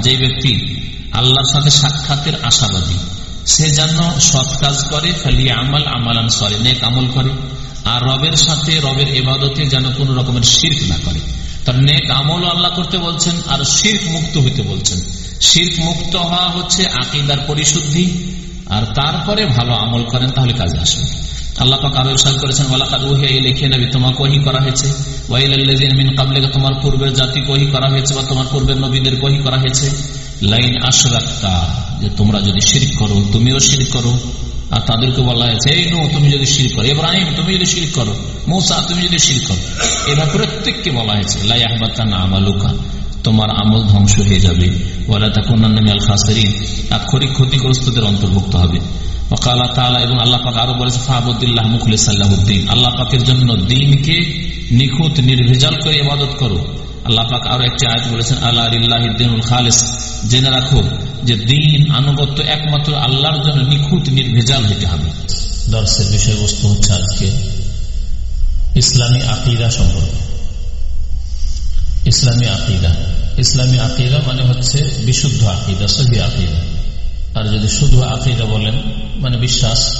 যে ব্যক্তি আল্লাহর সাথে সাক্ষাতের আশাবাদী, সে যেন সৎ কাজ করে ফেলি আমাল আমালান সরে নেক আমল করে। আর রবের সাথে রবের এবাদতে যেন কোন রকমের শির্ক না করে। তার নেক আমল আল্লাহ করতে বলছেন আর শির্ক মুক্ত হইতে বলছেন। শির্ক মুক্ত হওয়া হচ্ছে আকিদার পরিশুদ্ধি, আর তারপরে ভালো আমল করেন, তাহলে কাজে আসবে আল্লাহ করেছেন তোমাকে করা হয়েছে। মিন তোমার পূর্বের জাতি করা হয়েছে বা তোমার করা হয়েছে। লাইন যে তোমরা যদি শিরিক করো, তুমিও শিরিক করো। আর তাদেরকে বলা হয়েছে, এই নো তুমি যদি শির করো। ইব্রাহিম, তুমি যদি শির করো। মৌসা, তুমি যদি শির করো। এবার প্রত্যেককে বলা হয়েছে লাই আহবাদ না আমালুকা, তোমার আমল ধ্বংস হয়ে যাবে। ওয়ালা তাকুন্নাল খাসরিন, আক্ষরিক ক্ষতিগ্রস্তদের অন্তর্ভুক্ত হবে। তালা এবং আল্লাহ আরও জন্য দিনকে নিখুঁত, নির্ভেজাল করে ইবাদত করো। একটি আয়াত বলেছেন আল্লাহ খালেস, জেনে রাখো যে দিন আনুগত্য একমাত্র আল্লাহর জন্য নিখুঁত, নির্ভেজাল হইতে হবে। দর্শের বিষয়বস্তু হচ্ছে আজকে ইসলামী আকিদা সম্পর্কে। ইসলামী আকিদা। ইসলামী আকিদা মানে হচ্ছে বিশুদ্ধ আকিদা সহি আকিদা। আর যদি শুধু আকিদা বলেন মানে বিশ্বাস,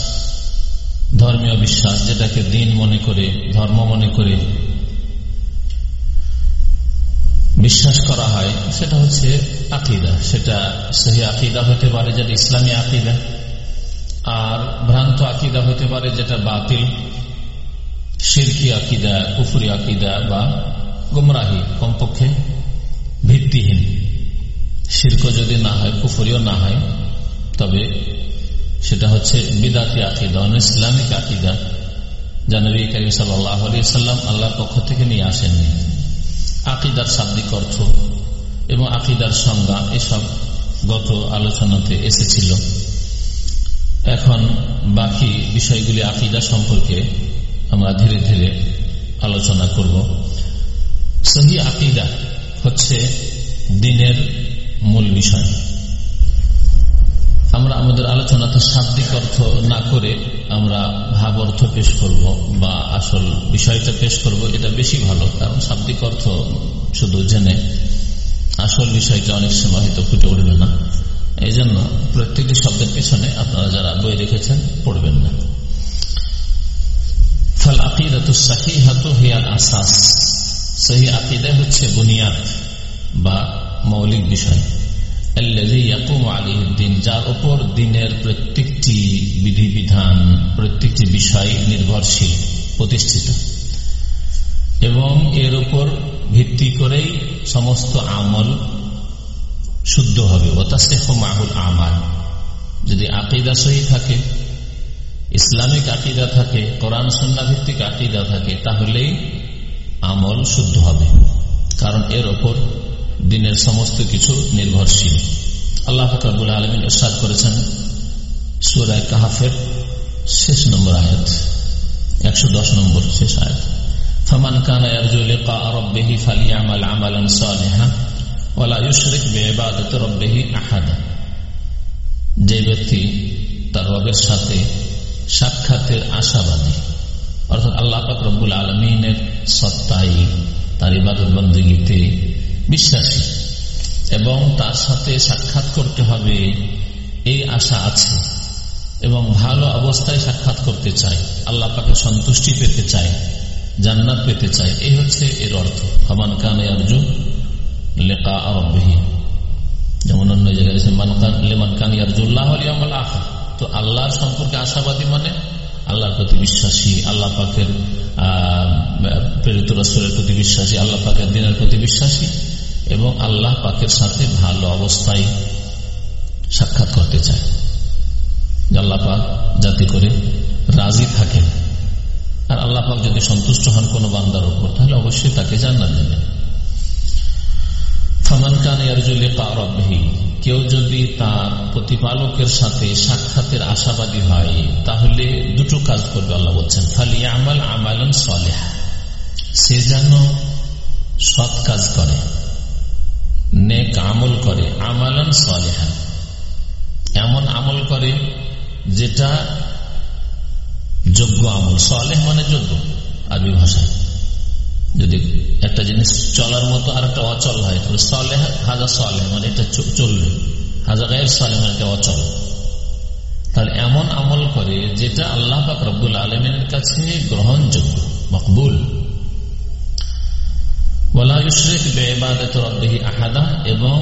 ধর্মীয় বিশ্বাস, যেটাকে দিন মনে করে, ধর্ম মনে করে বিশ্বাস করা হয়, সেটা হচ্ছে আকিদা, সেটা সহি আকিদা হতে পারে যেটা ইসলামী আকিদা, আর ভ্রান্ত আকিদা হতে পারে যেটা বাতিল শিরকি আকিদা, কুফুরি আকিদা বা গুমরাহি, কমপক্ষে ভিত্তিহীন। শির্ক যদি না হয়, কুফুরিও না হয়, তবে সেটা হচ্ছে বিদাতি আকিদা অন ইসলামিক আকিদা জানবী করিম সাল্লাম আল্লাহর পক্ষ থেকে নিয়ে আসেননি। আকিদার শাব্দিক অর্থ এবং আকিদার সংজ্ঞা এসব গত আলোচনাতে এসেছিল। এখন বাকি বিষয়গুলি আকিদা সম্পর্কে আমরা ধীরে ধীরে আলোচনা করব। সহি আকিদা হচ্ছে দিনের মূল বিষয়। আমরা আমাদের আলোচনাতে শাব্দিক অর্থ না করে আমরা ভাব অর্থ পেশ করব বা আসল বিষয়টা পেশ করব, এটা বেশি ভালো, কারণ শাব্দিক অর্থ শুধু জেনে আসল বিষয়টা অনেক সময় হয়তো ফুটে উঠবে না। এই জন্য প্রত্যেকটি শব্দের পিছনে আপনারা যারা বই রেখেছেন, পড়বেন না। ফল আসাস। সহি আকিদা হচ্ছে বুনিয়াদ বা মৌলিক বিষয়। যার উপর দিনের প্রত্যেকটি বিধিবিধান, প্রত্যেকটি বিষয় নির্ভরশীল, প্রতিষ্ঠিত। এবং এর উপর ভিত্তি করেই সমস্ত আমল শুদ্ধ হবে। ওতাশেখ মাহুল আমাল। যদি আকিদা সহি থাকে, ইসলামিক আকিদা থাকে, কোরআন সন্না ভিত্তিক আকিদা থাকে, তাহলেই আমল শুদ্ধ হবে। কারণ এর ওপর দিনের সমস্ত কিছু নির্ভরশীল। আল্লাহ ফকরবুল আলমিন ইসাদ করেছেন সুরায় কাহাফের শেষ নম্বর আয়াত, একশো দশ নম্বর শেষ আয়াত। ফমান কানা ইয়ারজু লিকা রাব্বিহি ফালিয়ামাল আমালান সালিহা ওয়ালা ইউশরিক বিইবাদাতি রাব্বিহি আহাদা যে ব্যক্তি তার রবের সাথে সাক্ষাতের আশাবাদী, অর্থাৎ আল্লাহ রব্বুল আলমিনের সত্তাই তার ইবাদত বন্দীতে বিশ্বাসী এবং তার সাথে সাক্ষাৎ করতে হবে, এই আশা আছে এবং ভালো অবস্থায় সাক্ষাৎ করতে চায়, আল্লাহ পাকে সন্তুষ্টি পেতে চায়। জান্নাত পেতে চায়। এই হচ্ছে এর অর্থ। হমান কান অর্জুন লেখা আরব্বহী যেমন অন্য জায়গায় লেমান কান ইয়ারজুল্লাহ আখা তো আল্লাহর সম্পর্কে আশাবাদী মানে আল্লাহর প্রতি বিশ্বাসী, আল্লাহ পাকের প্রেরিত প্রতি বিশ্বাসী, আল্লাহ পাকের দিনের প্রতি বিশ্বাসী এবং আল্লাহ পাকের সাথে ভালো অবস্থায় সাক্ষাৎ করতে চায়। আল্লাহ পাক যাতে করে রাজি থাকেন। আর আল্লাহ পাক যদি সন্তুষ্ট হন কোন বান্দার উপর, তাহলে অবশ্যই তাকে জান্নাত দেবেন। ফামান কান কেউ যদি তার প্রতিপালকের সাথে সাক্ষাতের আশাবাদী হয়, তাহলে দুটো কাজ করবে আল্লাহ বলছেন ফালি আমাল আমালন সলেহা, সে যেন সৎ কাজ করে, নেক আমল করে, আমালন সলেহা। এমন আমল করে যেটা যোগ্য আমল, সলেহ মানে যোগ্য, আরবি ভাষায়। যদি একটা জিনিস চলার মতো আর একটা অচল হয়, তাহলে সলে হাজার সলে মানে এটা চলবে। হাজা গায়ের সলে মানে এটা অচল। তাহলে এমন আমল করে যেটা আল্লাহ পাক রব্বুল আলমিনের কাছে গ্রহণযোগ্য, মকবুল। আহাদা, এবং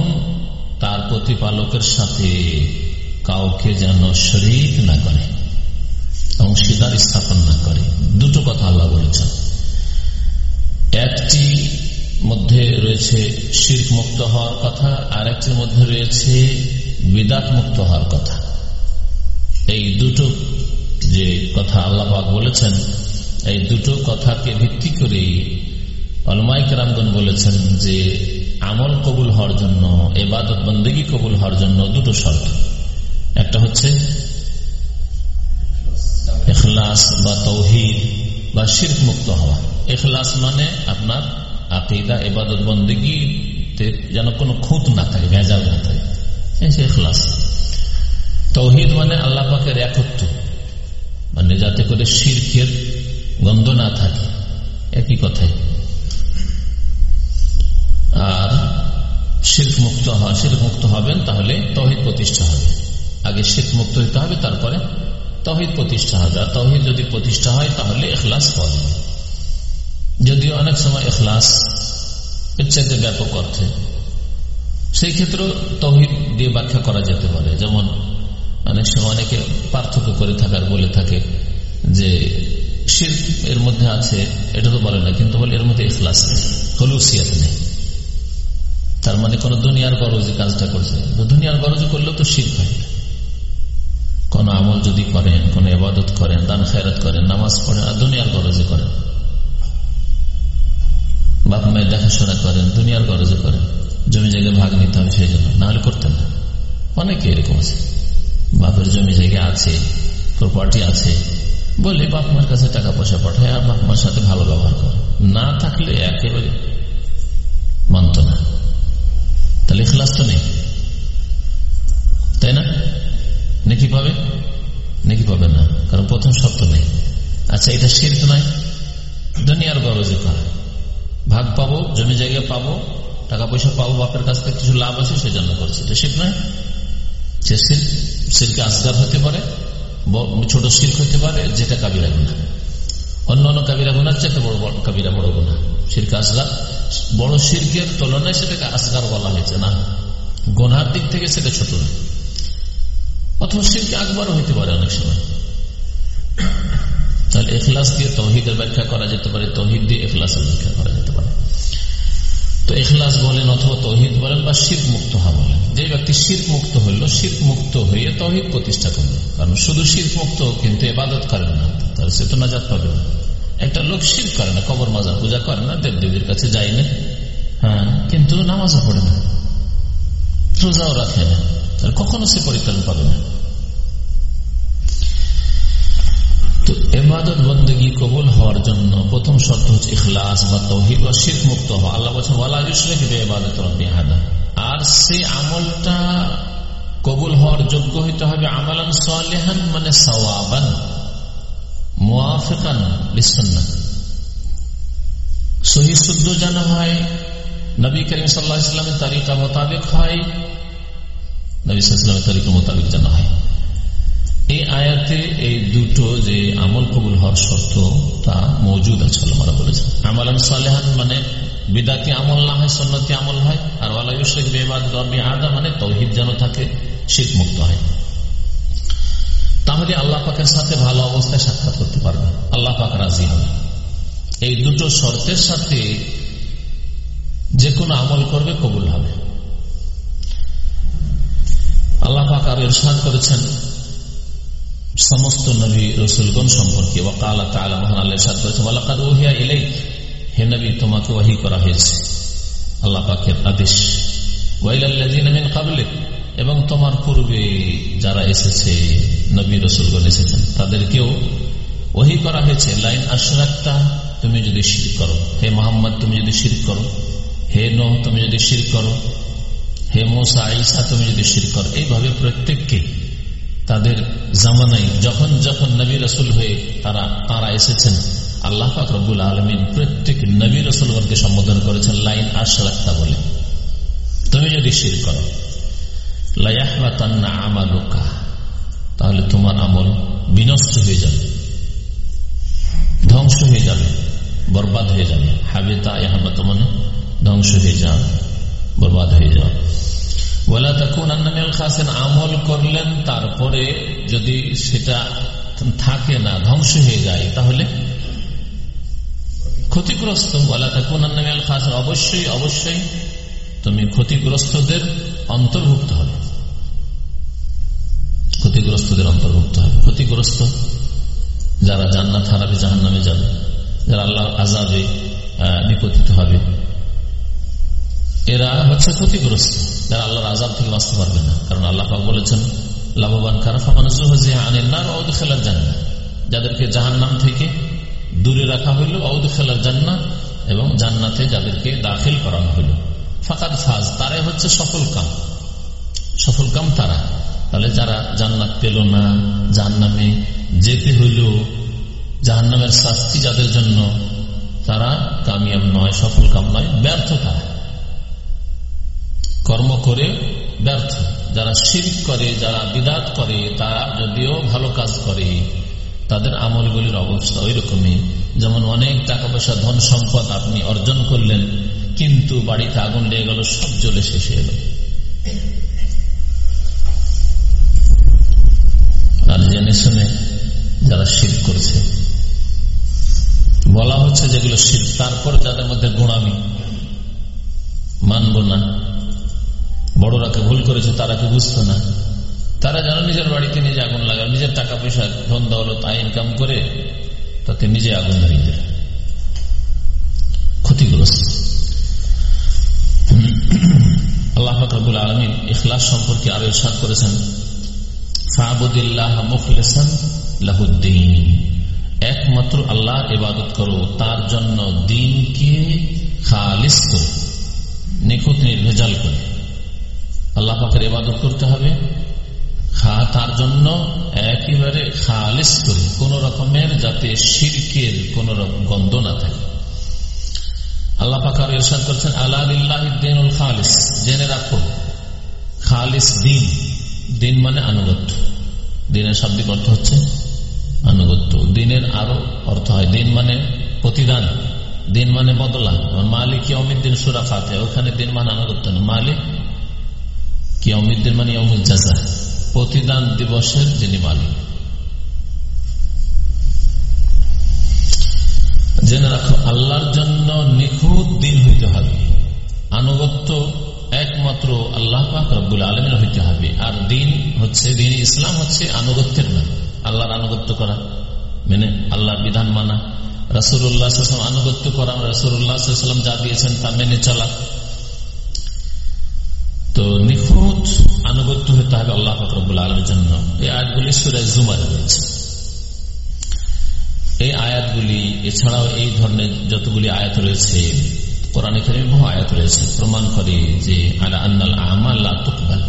তার প্রতিপালকের সাথে কাউকে যেন শরিক না করে। অংশীদার স্থাপন না করে। দুটো কথা আল্লাহ বলেছেন। একটি মধ্যে রয়েছে শির্ক মুক্ত হওয়ার কথা আর একটির মধ্যে রয়েছে বিদাত মুক্ত হওয়ার কথা। এই দুটো যে কথা আল্লাহ বলেছেন, এই দুটো কথাকে ভিত্তি করেই অলমাইক রামগন বলেছেন যে, আমল কবুল হওয়ার জন্য, এবাদত বন্দেগী কবুল হওয়ার জন্য দুটো শর্ত। একটা হচ্ছে এখলাস বা তৌহিদ বা শির্ক মুক্ত হওয়া এখলাস মানে আপনার আকিদা এবাদত বন্দেগীতে যেন কোনো খুঁত না থাকে, ভেজাল না থাকে। এখলাস তৌহিদ মানে আল্লাহ পাকের একত্র মানে যাতে করে শির্কের গন্ধ না থাকে। একই কথাই। আর শিল্প মুক্ত হওয়া শিল্প মুক্ত হবেন, তাহলে তহিদ প্রতিষ্ঠা হবে। আগে শিল্প মুক্ত হইতে হবে, তারপরে তহিদ প্রতিষ্ঠা হবে আর তহিদ যদি প্রতিষ্ঠা হয়, তাহলে এখলাস পাওয়া যাবে। যদিও অনেক সময় এখলাস চাইতে ব্যাপক অর্থে। সেই ক্ষেত্রে তহিদ দিয়ে ব্যাখ্যা করা যেতে পারে। যেমন অনেক সময় অনেকে পার্থক্য করে থাকার বলে থাকে যে শিল্প এর মধ্যে আছে, এটা তো বলে না, কিন্তু বলে এর মধ্যে এখলাস নেই হলুসিয়াত নেই। তার মানে কোন দুনিয়ার গরজে কাজটা করছে দুনিয়ার গরজে করলেও তো শিল্প হয়। কোন আমল যদি করেন, কোন এবাদত করেন, দান খায়রাত করেন, নামাজ পড়েন আর দুনিয়ার গরজে করেন। বাপ মায়ের দেখাশোনা করেন, দুনিয়ার গরজে করেন। জমি জায়গায় ভাগ নিতে হবে সেই জন্য। নাহলে করতেন না। অনেকে এরকম আছে। বাপের জমি জায়গা আছে প্রপার্টি আছে। বলে বাপ মার কাছে টাকা পয়সা পাঠায় আর বাপ মার সাথে ভালো ব্যবহার করে। না থাকলে একেবারে মানত না। তাহলে খ্লাস তো নেই। আচ্ছা এটা শিল্প নয় দুনিয়ার গরজে করা ভাগ পাবো, জমি জায়গা পাবো, টাকা পয়সা পাবো, বাপের কাছ থেকে কিছু লাভ আছে, সেজন্য করছে। এটা শিল্প নয় সে শিল্প শিল্পে আসগার হতে পারে ছোট শিল্প হতে পারে, যেটা কাবিরা গুণা অন্য অন্য কাবিরা গুণার চেয়ে বড় বড় কাবিরা বড় গুণা শিল্প আসগার বড় শিল্পের তুলনায় সেটাকে আসগার বলা হয়েছে না। গোনার দিক থেকে সেটা ছোট না। অথবা শিল্পে আকবরও হইতে পারে অনেক সময়। তাহলে এখলাস দিয়ে তহিদের ব্যাখ্যা করা যেতে পারে, তহিদ দিয়ে এখলাসের ব্যাখ্যা করা যেতে পারে। তো এখলাস বলেন অথবা তহিদ বলেন বা শীত মুক্ত হা বলেন। যে ব্যক্তি শীত মুক্ত হইল শীত মুক্ত হয়ে তহিদ প্রতিষ্ঠা করল। কারণ শুধু শীত মুক্ত কিন্তু এবাদত করেন না, তাহলে সে তো নাজাত পাবে না। একটা লোক শীত করে না, কবর মাজার পূজা করে না দেব দেবীর কাছে যায় না। হ্যাঁ কিন্তু নামাজও পড়ে না, রোজাও রাখে না, তাহলে কখনো সে পরিত্রাণ পাবে না। তো এবাদত বন্দী কবুল হওয়ার জন্য প্রথম শর্ত হচ্ছে ইখলাস বা তৌহিদ বা শীত মুক্ত হওয়া। আল্লাহ বলছেন, ওয়ালা ইসলামে এবাদত আর সেই আমলটা কবুল হওয়ার যোগ্য হইতে হবে আমালান সালেহান মানে সওয়াবান মুআফিকান লিসুন্নাহ সহি শুদ্ধ জানা হয়, নবী করিম সাল্লাহ ইসলামের তারিকা মোতাবেক হয়, নবী সাল্লামের তারিকা মোতাবেক জানা হয়। এই আয়াতে এই দুটো যে আমল কবুল হওয়ার শর্ত, তা মজুদ আছে আমরা বলেছেন। আমলান সালেহান মানে বিদাতি আমল না হয় সন্ন্যতি আমল হয়, আর ওয়ালাইশেখ বেবাদ রবি আদা মানে তৌহিদ যেন থাকে, শীত মুক্ত হয়। তাহলে আল্লাহ পাকের সাথে ভালো অবস্থায় সাক্ষাৎ করতে পারবে আল্লাহ পাক রাজি হবে এই দুটো শর্তের সাথে যে কোনো আমল করবে, কবুল হবে। আল্লাহ পাক আর ইরশাদ করেছেন সমস্ত নবী রসুলগণ সম্পর্কে ওহিয়া হে নবী, তোমাকে ওয়াহি করা হয়েছে। আল্লাহ পাকের আদেশ। কাবলে এবং তোমার পূর্বে যারা এসেছে, নবী রসুলগণ এসেছেন, তাদেরকেও ওহি করা হয়েছে। লাইন আশরাক্তা তুমি যদি শির করো। হে মোহাম্মদ তুমি যদি শির করো। হে নোহ তুমি যদি শির করো। হে মোসা আইসা তুমি যদি শির করো। এইভাবে প্রত্যেককে তাদের জামানাই যখন যখন নবী রসুল হয়ে তারা তারা এসেছেন, আল্লাহ ফাকরবুল আলমিন প্রত্যেক নবী রসুলগণকে সম্বোধন করেছেন, লাইন আশরাক্তা বলে। তুমি যদি শির করো তাহলে তোমার আমল বিনষ্ট হয়ে যাবে, ধ্বংস হয়ে যাবে, বরবাদ হয়ে যাবে। হাবেতা ইয়াহাবাত মানে ধ্বংস হয়ে যাও বরবাদ হয়ে যাও তখন খাসেন, আমল করলেন, তারপরে যদি সেটা থাকে না, ধ্বংস হয়ে যায়, তাহলে ক্ষতিগ্রস্ত। বলা তখন খাসেন, অবশ্যই অবশ্যই তুমি ক্ষতিগ্রস্তদের অন্তর্ভুক্ত হবে। ক্ষতিগ্রস্তদের অন্তর্ভুক্ত হবে। ক্ষতিগ্রস্ত যারা জান্নাত হারাবে জাহান নামে যাবে, যারা আল্লাহ আজাবে নিপতিত হবে। এরা হচ্ছে ক্ষতিগ্রস্ত। যারা আল্লাহর আজাব থেকে বাঁচতে পারবে না। কারণ আল্লাহ বলেছেন, লাভবান খারাপ আনেনার অদ খেলার জান্না যাদেরকে জাহান নাম থেকে দূরে রাখা হইল অদ খেলার জান্না এবং জান্নাতে যাদেরকে দাখিল করানো হইল। ফাকাদ ফাজ, তারাই হচ্ছে সফল কাম। সফল কাম তারা। তাহলে যারা জান্নাত পেল না, জাহান্নামে যেতে হইল, জাহান্নামের শাস্তি যাদের জন্য, তারা কামিয়াব নয়, সফল কাম নয়, ব্যর্থ তারা। কর্ম করে ব্যর্থ। যারা শির করে, যারা বিদাত করে, তারা যদিও ভালো কাজ করে, তাদের আমলগুলির অবস্থা ওই রকমই যেমন অনেক টাকা পয়সা ধন সম্পদ আপনি অর্জন করলেন, কিন্তু বাড়িতে আগুন লেগে গেল, সব জ্বলে শেষে এলো আর জেনে শুনে যারা শির করছে, বলা হচ্ছে যেগুলো শির তারপর যাদের মধ্যে গোড়ামি, মানব না। বড়রাকে ভুল করেছে, তারা কি বুঝতো না। তারা যেন নিজের বাড়িতে নিজে আগুন লাগায়, নিজের টাকা পয়সা, ধন দৌলত, আয়, ইনকাম করে তাতে নিজে আগুন ধরিয়ে দেয়। ক্ষতিগ্রস্ত। আল্লাহ ফকরবুল আলমিন ইখলাস সম্পর্কে আরও ইসাদ করেছেন। একমাত্র আল্লাহ ইবাদত করো, তার জন্য দিনকে খালিস করে, নিখুঁত নির্ভেজাল করে। আল্লাহ পাকের ইবাদত করতে হবে। খা, তার জন্য একেবারে খালিস করে কোন রকমের যাতে শিরকের কোন রকম গন্ধ না থাকে। আল্লাহ পাকার ইরশাদ করছেন আল্লাহ খালিস জেনে রাখো। খালিস দিন দিন মানে আনুগত্য। দিনের শাব্দিক অর্থ হচ্ছে আনুগত্য। দিনের আরও অর্থ হয়, দিন মানে প্রতিদান, দিন মানে বদলা। মালিক অমিত দিন সুরা খাতে ওখানে দিন মানে আনুগত্য মালিক কি অমিত দিন মানে অমুল জাজা প্রতিদান দিবসের যিনি মালিক। জেনে রাখো, আল্লাহর জন্য নিখুঁত দিন হইতে হবে। আনুগত্য একমাত্র আল্লাহ রব্বুল আলমের হইতে হবে। আর দিন হচ্ছে, দিন ইসলাম হচ্ছে আনুগত্যের নাম। আল্লাহর আনুগত্য করা, মেনে আল্লাহর বিধান মানা। রাসুল্লাহ আনুগত্য করা রাসুল্লাহাম যা দিয়েছেন তা মেনে চলা। তো নিখুঁত আনুগত্য হতে হবে আল্লাহ ফকরবুল আলমের জন্য। এই আয়াতগুলি সুরাজ জুমার রয়েছে। এই আয়াতগুলি, এছাড়াও এই ধরনের যতগুলি আয়াত রয়েছে, কোরআনে করিম বহু আয়াত রয়েছে। প্রমাণ করে যে, আলা আন্নাল আমাল্লা তুকবাল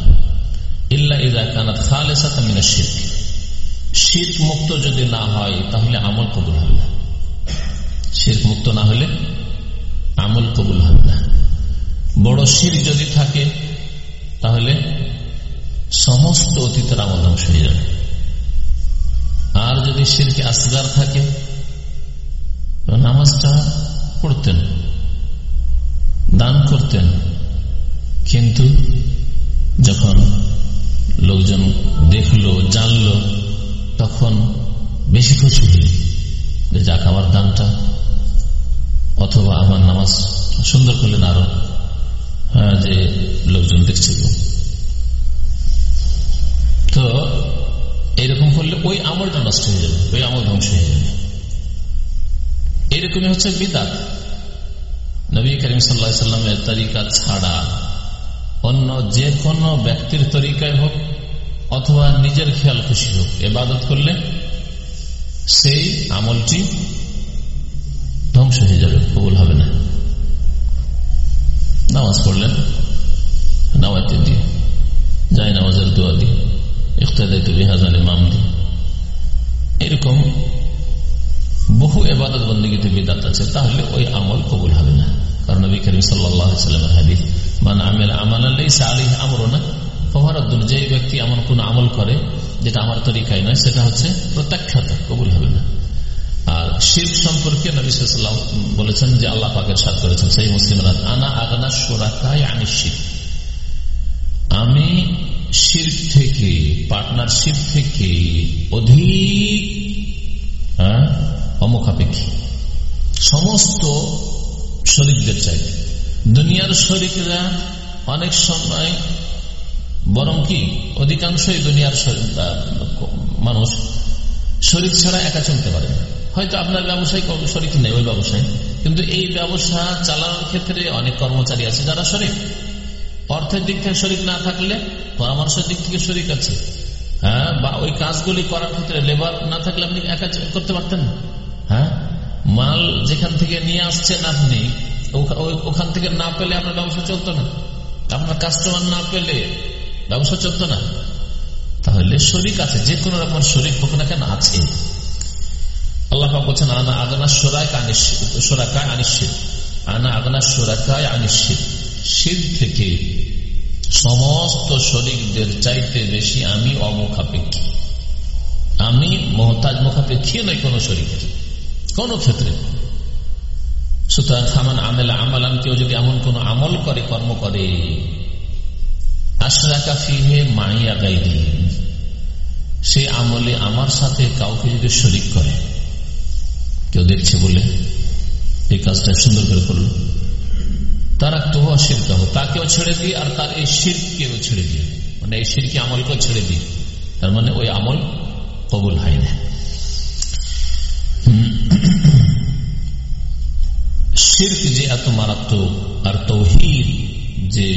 শীত মুক্ত যদি না হয়, তাহলে আমল কবুল হবে না। শীত মুক্ত না হলে আমল কবুল হবে না। বড় শীত যদি থাকে, তাহলে সমস্ত অতীতের আমল ধ্বংস হয়ে যাবে। আর যদি শিরকে আসগার থাকে নামাজটা পড়তেন দান করতেন। কিন্তু যখন লোকজন দেখল জানলো তখন বেশি খুশি হইল যে যাক আমার দানটা অথবা আমার নামাজ সুন্দর করলেন আরও। হ্যাঁ, যে লোকজন দেখছিল তো এইরকম করলে ওই আমলটা নষ্ট হয়ে যাবে, ওই আমল ধ্বংস হয়ে যাবে। এরকমই হচ্ছে বিদাত। নবী করিম সাল্লামের তরিকা ছাড়া অন্য যে কোনো ব্যক্তির তরিকায় হোক অথবা নিজের খেয়াল খুশি হোক এবাদত করলে সেই আমলটি ধ্বংস হয়ে যাবে, কবুল হবে না। নামাজ পড়লেন, নামাজ দিয়ে, যাই নামাজের দোয়া দিয়ে এরকম বহু এবাদত বন্দীতে বিদাত আছে, তাহলে ওই আমল কবুল হবে না। কারণ নবী করিম সাল্লামের হাদিস, মান আমের আমর না যে ব্যক্তি এমন কোন আমল করে যেটা আমার তরিকায় নয়, সেটা হচ্ছে প্রত্যাখ্যাত কবুল হবে না। আর শিব সম্পর্কে নবী সাল্লাম বলেছেন যে আল্লাহ পাকের সাথ করেছেন। সেই মুসলিম আনা আগনা সোরাকায় আমি শিব আমি শির থেকে পার্টনারশিপ থেকে অধিক হ্যাঁ, অমুখাপেক্ষী। সমস্ত শরিকদের চাই দুনিয়ার শরিকরা অনেক সময় বরং কি অধিকাংশই দুনিয়ার মানুষ শরিক ছাড়া একা চলতে পারে হয়তো আপনার ব্যবসায় শরিক নেই ওই ব্যবসায়। কিন্তু এই ব্যবসা চালানোর ক্ষেত্রে অনেক কর্মচারী আছে যারা শরিক অর্থের দিক থেকে শরিক না থাকলে পরামর্শের দিক থেকে শরিক আছে। হ্যাঁ বা ওই কাজগুলি করার ক্ষেত্রে লেবার না থাকলে আপনি একা করতে পারতেন না। হ্যাঁ মাল যেখান থেকে নিয়ে আসছেন আপনি ওখান থেকে না পেলে আপনার ব্যবসা চলতো না। আপনার কাস্টমার না পেলে ব্যবসা চলতো না। তাহলে শরিক আছে, যে কোনো রকম শরিক হোক না কেন আছে। আল্লাহ বলছেন, আনা আগনা সোরাক সোরাকায় আনিশ্চিত আনা আগনা সোরাকায় আনিশ্চিত শির থেকে সমস্ত শরিকদের চাইতে বেশি আমি অমুখাপেক্ষী। আমি মহতাজ মুখাপেক্ষী নই কোন শরীরের, কোন ক্ষেত্রে। সুতরাং খামান আমেলা আমালান, কেউ যদি এমন কোন আমল করে, কর্ম করে, আশরাকা ফিহে মাইয়া গাইদি সে আমলে আমার সাথে কাউকে যদি শরিক করে, কেউ দেখছে বলে এই কাজটা সুন্দর করে করল। তারা তো শিরকাহ তাকেও ছেড়ে দিই আর তার এই শিরকেও ছেড়ে দিই। মানে এই শিরকে আমলকেও ছেড়ে দিই। তার মানে ওই আমল কবুল হয় না। শির্ক যে এত মারাত্মক আর তৌহিদ যে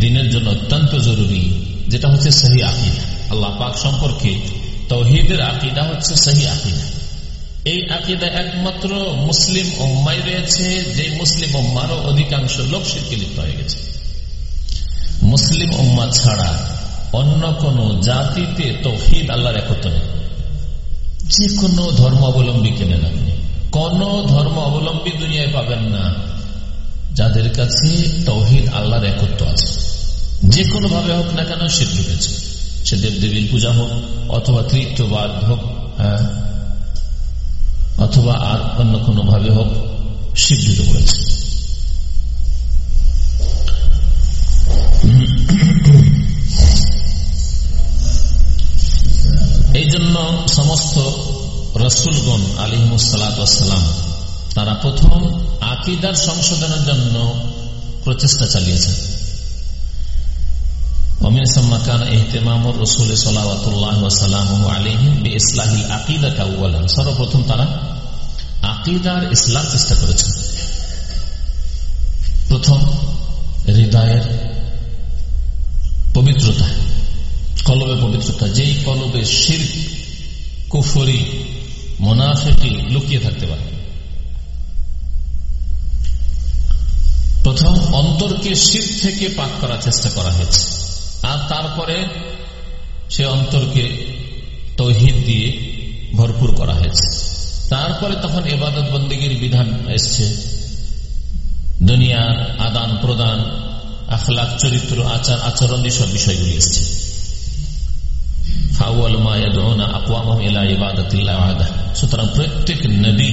দিনের জন্য অত্যন্ত জরুরি, যেটা হচ্ছে সহি আকিদা। আল্লাহ পাক সম্পর্কে তৌহিদের আকিদা হচ্ছে সহি আকিদা। এই আকিদা একমাত্র মুসলিম ওম্মাই রয়েছে, যে মুসলিম ওম্মারও অধিকাংশ লোক শিরকে লিপ্ত হয়ে গেছে। মুসলিম ওম্মা ছাড়া অন্য কোন জাতিতে তৌহিদ আল্লাহর একত্র নেই। যে কোনো ধর্ম অবলম্বী কেনেন আপনি। কোন ধর্ম অবলম্বী দুনিয়ায় পাবেন না যাদের কাছে তৌহিদ আল্লাহর একত্র আছে। যে কোনো ভাবে হোক না কেন সে ঢুকেছে সে দেব দেবীর পূজা হোক অথবা তৃতীয়বাদ হোক হ্যাঁ অথবা আর অন্য কোনো ভাবে হোক স্বীকৃত করেছে। এই জন্য সমস্ত রসুলগণ আলিমসালাম তারা প্রথম আকিদার সংশোধনের জন্য প্রচেষ্টা চালিয়েছেন। সর্বপ্রথম তারা আকিদার ইসলাম চেষ্টা করেছেন। প্রথম, হৃদয়ের পবিত্রতা, কলবে পবিত্রতা। যেই কলবে শির কুফরি মোনাফেটি লুকিয়ে থাকতে পারে। প্রথম, অন্তরকে শীত থেকে পাক করার চেষ্টা করা হয়েছে। আর তারপরে সে অন্তরকে তহিদ দিয়ে ভরপুর করা হয়েছে। তারপরে তখন এবাদত বন্দীগীর বিধান এসছে। দুনিয়ার আদান প্রদান, আখলাখ, চরিত্র, আচার, আচরণ এসব বিষয়গুলি এসছে। সুতরাং প্রত্যেক নবী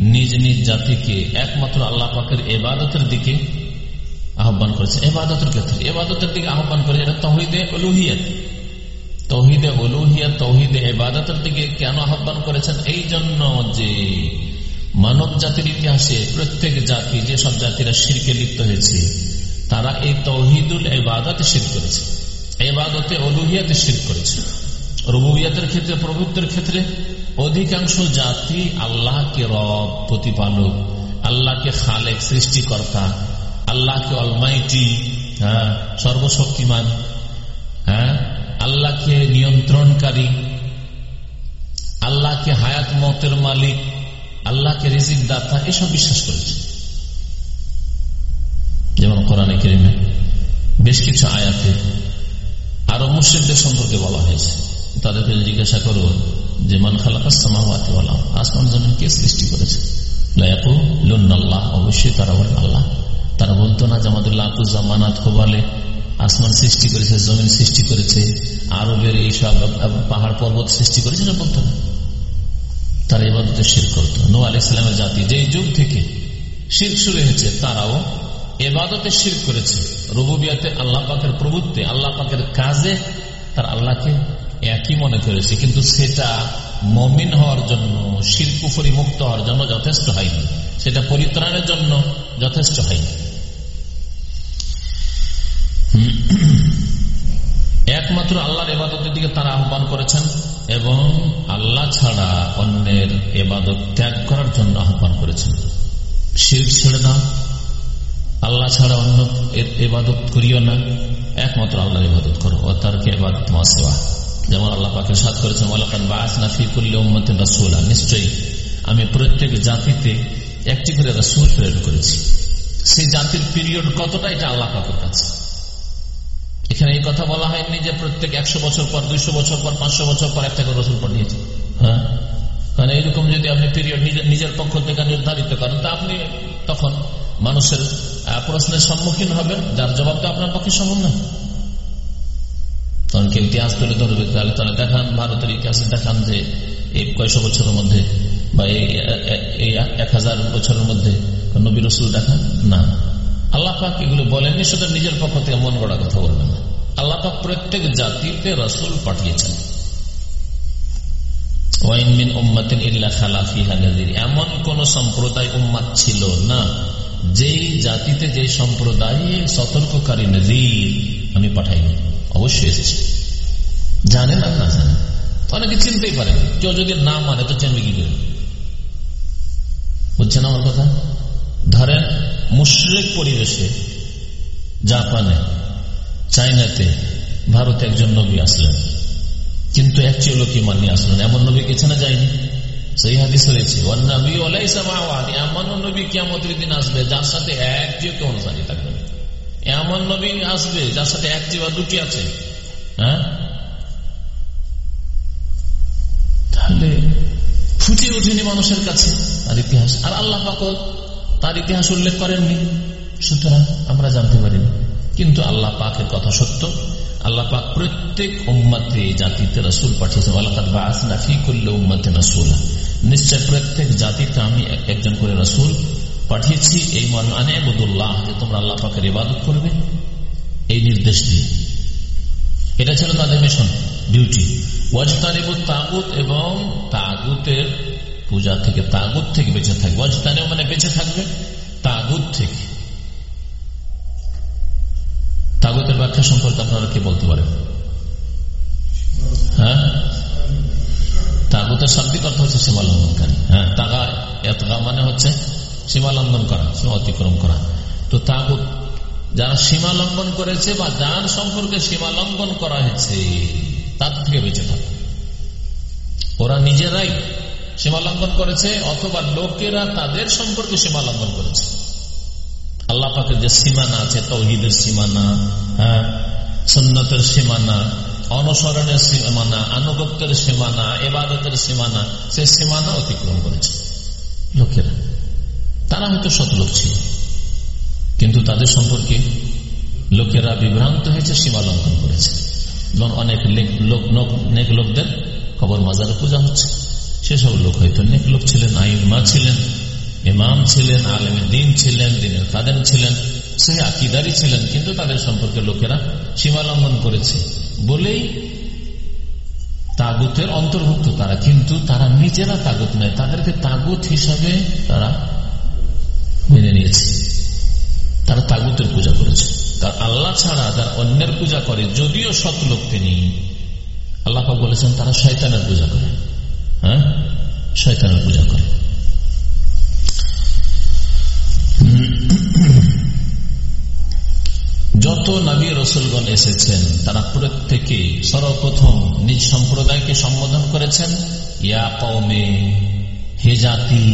নিজ নিজ জাতিকে একমাত্র আল্লাহ পাকের এবাদতের দিকে আহ্বান করেছে। এবাদতের ক্ষেত্রে এবাদতের দিকে আহ্বান করে, এটা তহিদে অলুহিয়াত তহিদে অলুহিয়া তহিদে এবাদতের দিকে কেন আহ্বান করেছেন? এই জন্য যে মানব জাতির ইতিহাসে প্রত্যেক জাতি, যেসব জাতিরা শিরকে লিপ্ত হয়েছে, তারা এই তহিদুল এবাদতে শির করেছে। এবাদতে অলুহিয়াতে শির করেছে। রবুবিয়াতের ক্ষেত্রে, প্রভুত্বের ক্ষেত্রে অধিকাংশ জাতি আল্লাহকে রব, প্রতিপালক, আল্লাহকে খালেক, সৃষ্টিকর্তা, আল্লাহকে অলমাইটি হ্যাঁ সর্বশক্তিমান হ্যাঁ? আল্লাহকে নিয়ন্ত্রণকারী, আল্লাহকে হায়াত মতের মালিক, আল্লাহকে রিজিক দাতা, এসব বিশ্বাস করেছে যেমন কোরআনে কেরিমে বেশ কিছু আয়াতে আরও মুর্শিদদের সম্পর্কে বলা হয়েছে। তাদেরকে জিজ্ঞাসা করো যে, মান বলা আসমান জমিন কে সৃষ্টি করেছে? লায়াকু লুন্নাল্লাহ অবশ্যই তারা বলেন আল্লাহ। তারা বলতো না যে, আমাদের লাকুজা মানাত হোবালে আসমান সৃষ্টি করেছে, জমিন সৃষ্টি করেছে, আরবের এইসব পাহাড় পর্বত সৃষ্টি করেছে না বলতো না তারা এবাদতে শির করতো। নো আলাইসালামের জাতি যেই যুগ থেকে শির শুরু হয়েছে, তারাও এবাদতে শির করেছে। রবুবিয়াতে আল্লাহ পাকের প্রভুত্বে, আল্লাহ পাকের কাজে তার আল্লাহকে একই মনে করেছে। কিন্তু সেটা মমিন হওয়ার জন্য শিল্পুফরি মুক্ত হওয়ার জন্য যথেষ্ট হয়নি। সেটা পরিত্রাণের জন্য যথেষ্ট হয়নি। একমাত্র আল্লাহর এবাদতের দিকে তারা আহ্বান করেছেন এবং আল্লাহ ছাড়া অন্যের এবাদত ত্যাগ করার জন্য আহ্বান করেছেন। শিল্প ছেড়ে দাও। আল্লাহ ছাড়া অন্য এবাদত করিও না। একমাত্র আল্লাহর ইবাদত করো। ও তার কে এবাদত সেবা যেমন আল্লাহ পাকে সাত করেছেন মালাকান বাস নাফি করলে উম্মতেন রাসুল্লাহ নিশ্চয়ই আমি প্রত্যেক জাতিতে একটি করে রাসুল প্রেরণ করেছি। সেই জাতির পিরিয়ড কতটা, এটা আল্লাহ পাকের কাছে। এখানে এই কথা বলা হয়নি যে প্রত্যেক একশো বছর পর, দুইশো বছর পর, পাঁচশো বছর পর একটা করে রসুল পাঠিয়েছে। হ্যাঁ? কারণ এইরকম যদি আপনি পিরিয়ড নিজের পক্ষ থেকে নির্ধারিত করেন, তা আপনি তখন মানুষের প্রশ্নের সম্মুখীন হবেন, যার জবাব তো আপনার পক্ষে সম্ভব না তখন কেউ ইতিহাস তুলে ধরবে, তাহলে তাহলে দেখান, ভারতের ইতিহাসে দেখান যে এই কয়শো বছরের মধ্যে বা এই এক হাজার বছরের মধ্যে নবী রসুল দেখান? না। আল্লাহ পাক এগুলো বলেননি, শুধু নিজের পক্ষ থেকে মন গড়া কথা বলবেন আল্লাহ পাক প্রত্যেক জাতিতে রসুল পাঠিয়েছেন। এমন কোন সম্প্রদায় উম্মাদ ছিল না, যেই জাতিতে যে সম্প্রদায় সতর্ককারী নজির আমি পাঠাইনি। অবশ্যই এসেছি। জানেন আর না জানেন? অনেকে চিনতেই পারে কেউ যদি না মানে তো চিনবে কি করে? বুঝছেন আমার কথা? ধরেন মুশ্রিক পরিবেশে জাপানে চাইনাতে ভারতে একজন নবী আসলেন। কিন্তু একচুয়াল কি মানিয়ে আসলেন। এমন নবী পেছনে যায়নি? সেই হাদিস রয়েছে এমন নবী কেমতের দিন আসবে যার সাথে একটিও কেউ অনুসারী থাকবে এমন নবী আসবে যার সাথে একটি বা দুটি আছে। হ্যাঁ? তাহলে ফুটে ওঠেনি মানুষের কাছে। আর ইতিহাস। আর আল্লাহ তার ইতিহাস উল্লেখ করেননি। সুতরাং আমরা জানতে পারিনি কিন্তু আল্লাহ পাকের কথা সত্য। আল্লাহ পাক প্রত্যেক উম্মাতে জাতিতে রসুল পাঠিয়েছেন আল্লাহ বাস নাফি করলে উম্মাতে রসুলা। নিশ্চয় প্রত্যেক জাতিতে আমি একজন করে রসুল পাঠিয়েছি। এই মান আনে বদুল্লাহ যে তোমরা আল্লাহ পাকের ইবাদত করবে। এই নির্দেশ দিয়ে। এটা ছিল তাদের মিশন, ডিউটি। ওয়াজ ওয়াজতানিবুত তাগুত এবং তাগুতের পূজা থেকে তাগুত থেকে বেঁচে থাকবে। ওয়াজতানেও মানে বেঁচে থাকবে। তাগুত থেকে। তাগুতের ব্যাখ্যা সম্পর্কে আপনারা কি বলতে পারেন? হ্যাঁ? তাগুতের শাব্দিক অর্থ হচ্ছে সীমা লঙ্ঘনকারী হ্যাঁ তাগা এতগা মানে হচ্ছে সীমা লঙ্ঘন করা, সীমা অতিক্রম করা। তো তাগুত, যারা সীমা লঙ্ঘন করেছে বা যার সম্পর্কে সীমা লঙ্ঘন করা হয়েছে তার থেকে বেঁচে থাকে ওরা নিজেরাই সীমা লঙ্ঘন করেছে অথবা লোকেরা তাদের সম্পর্কে সীমা লঙ্ঘন করেছে। আল্লাহ পাকের যে সীমানা আছে, তৌহিদের সীমানা হ্যাঁ সন্ন্যতের সীমানা, অনুসরণের সীমানা, আনুগত্যের সীমানা, এবাদতের সীমানা, সে সীমানা অতিক্রম করেছে। লোকেরা, তারা হয়তো লোক ছিল, কিন্তু তাদের সম্পর্কে লোকেরা বিভ্রান্ত হয়েছে, সীমা লঙ্ঘন করেছে। এবং অনেক লোক অনেক লোকদের খবর মাজারে পূজা হচ্ছে। সেসব লোক হয়তো অনেক লোক ছিলেন আইমা ছিলেন, ইমাম ছিলেন, আলম দিন ছিলেন দিনের কাদেন ছিলেন, সেই আকিদারি ছিলেন, কিন্তু তাদের সম্পর্কে লোকেরা সীমা লঙ্ঘন করেছে। বলেই তাগুতের অন্তর্ভুক্ত তারা, কিন্তু তারা নিজেরা তাগুত নয়, তাদেরকে তাগুত হিসাবে তারা মেনে নিয়েছে। তারা তাগুতের পূজা করেছে। তার আল্লাহ ছাড়া যারা অন্যের পূজা করে, যদিও সৎ লোক তিনি আল্লাহ বলেছেন, তারা শয়তানের পূজা করে। হ্যাঁ? শয়তানের পূজা করে। যত নবী রসুলগণ এসেছেন, তারা প্রত্যেকে সর্বপ্রথম নিজ সম্প্রদায়কে সম্বোধন করেছেন, ইয়া কৌমে হে জাতি,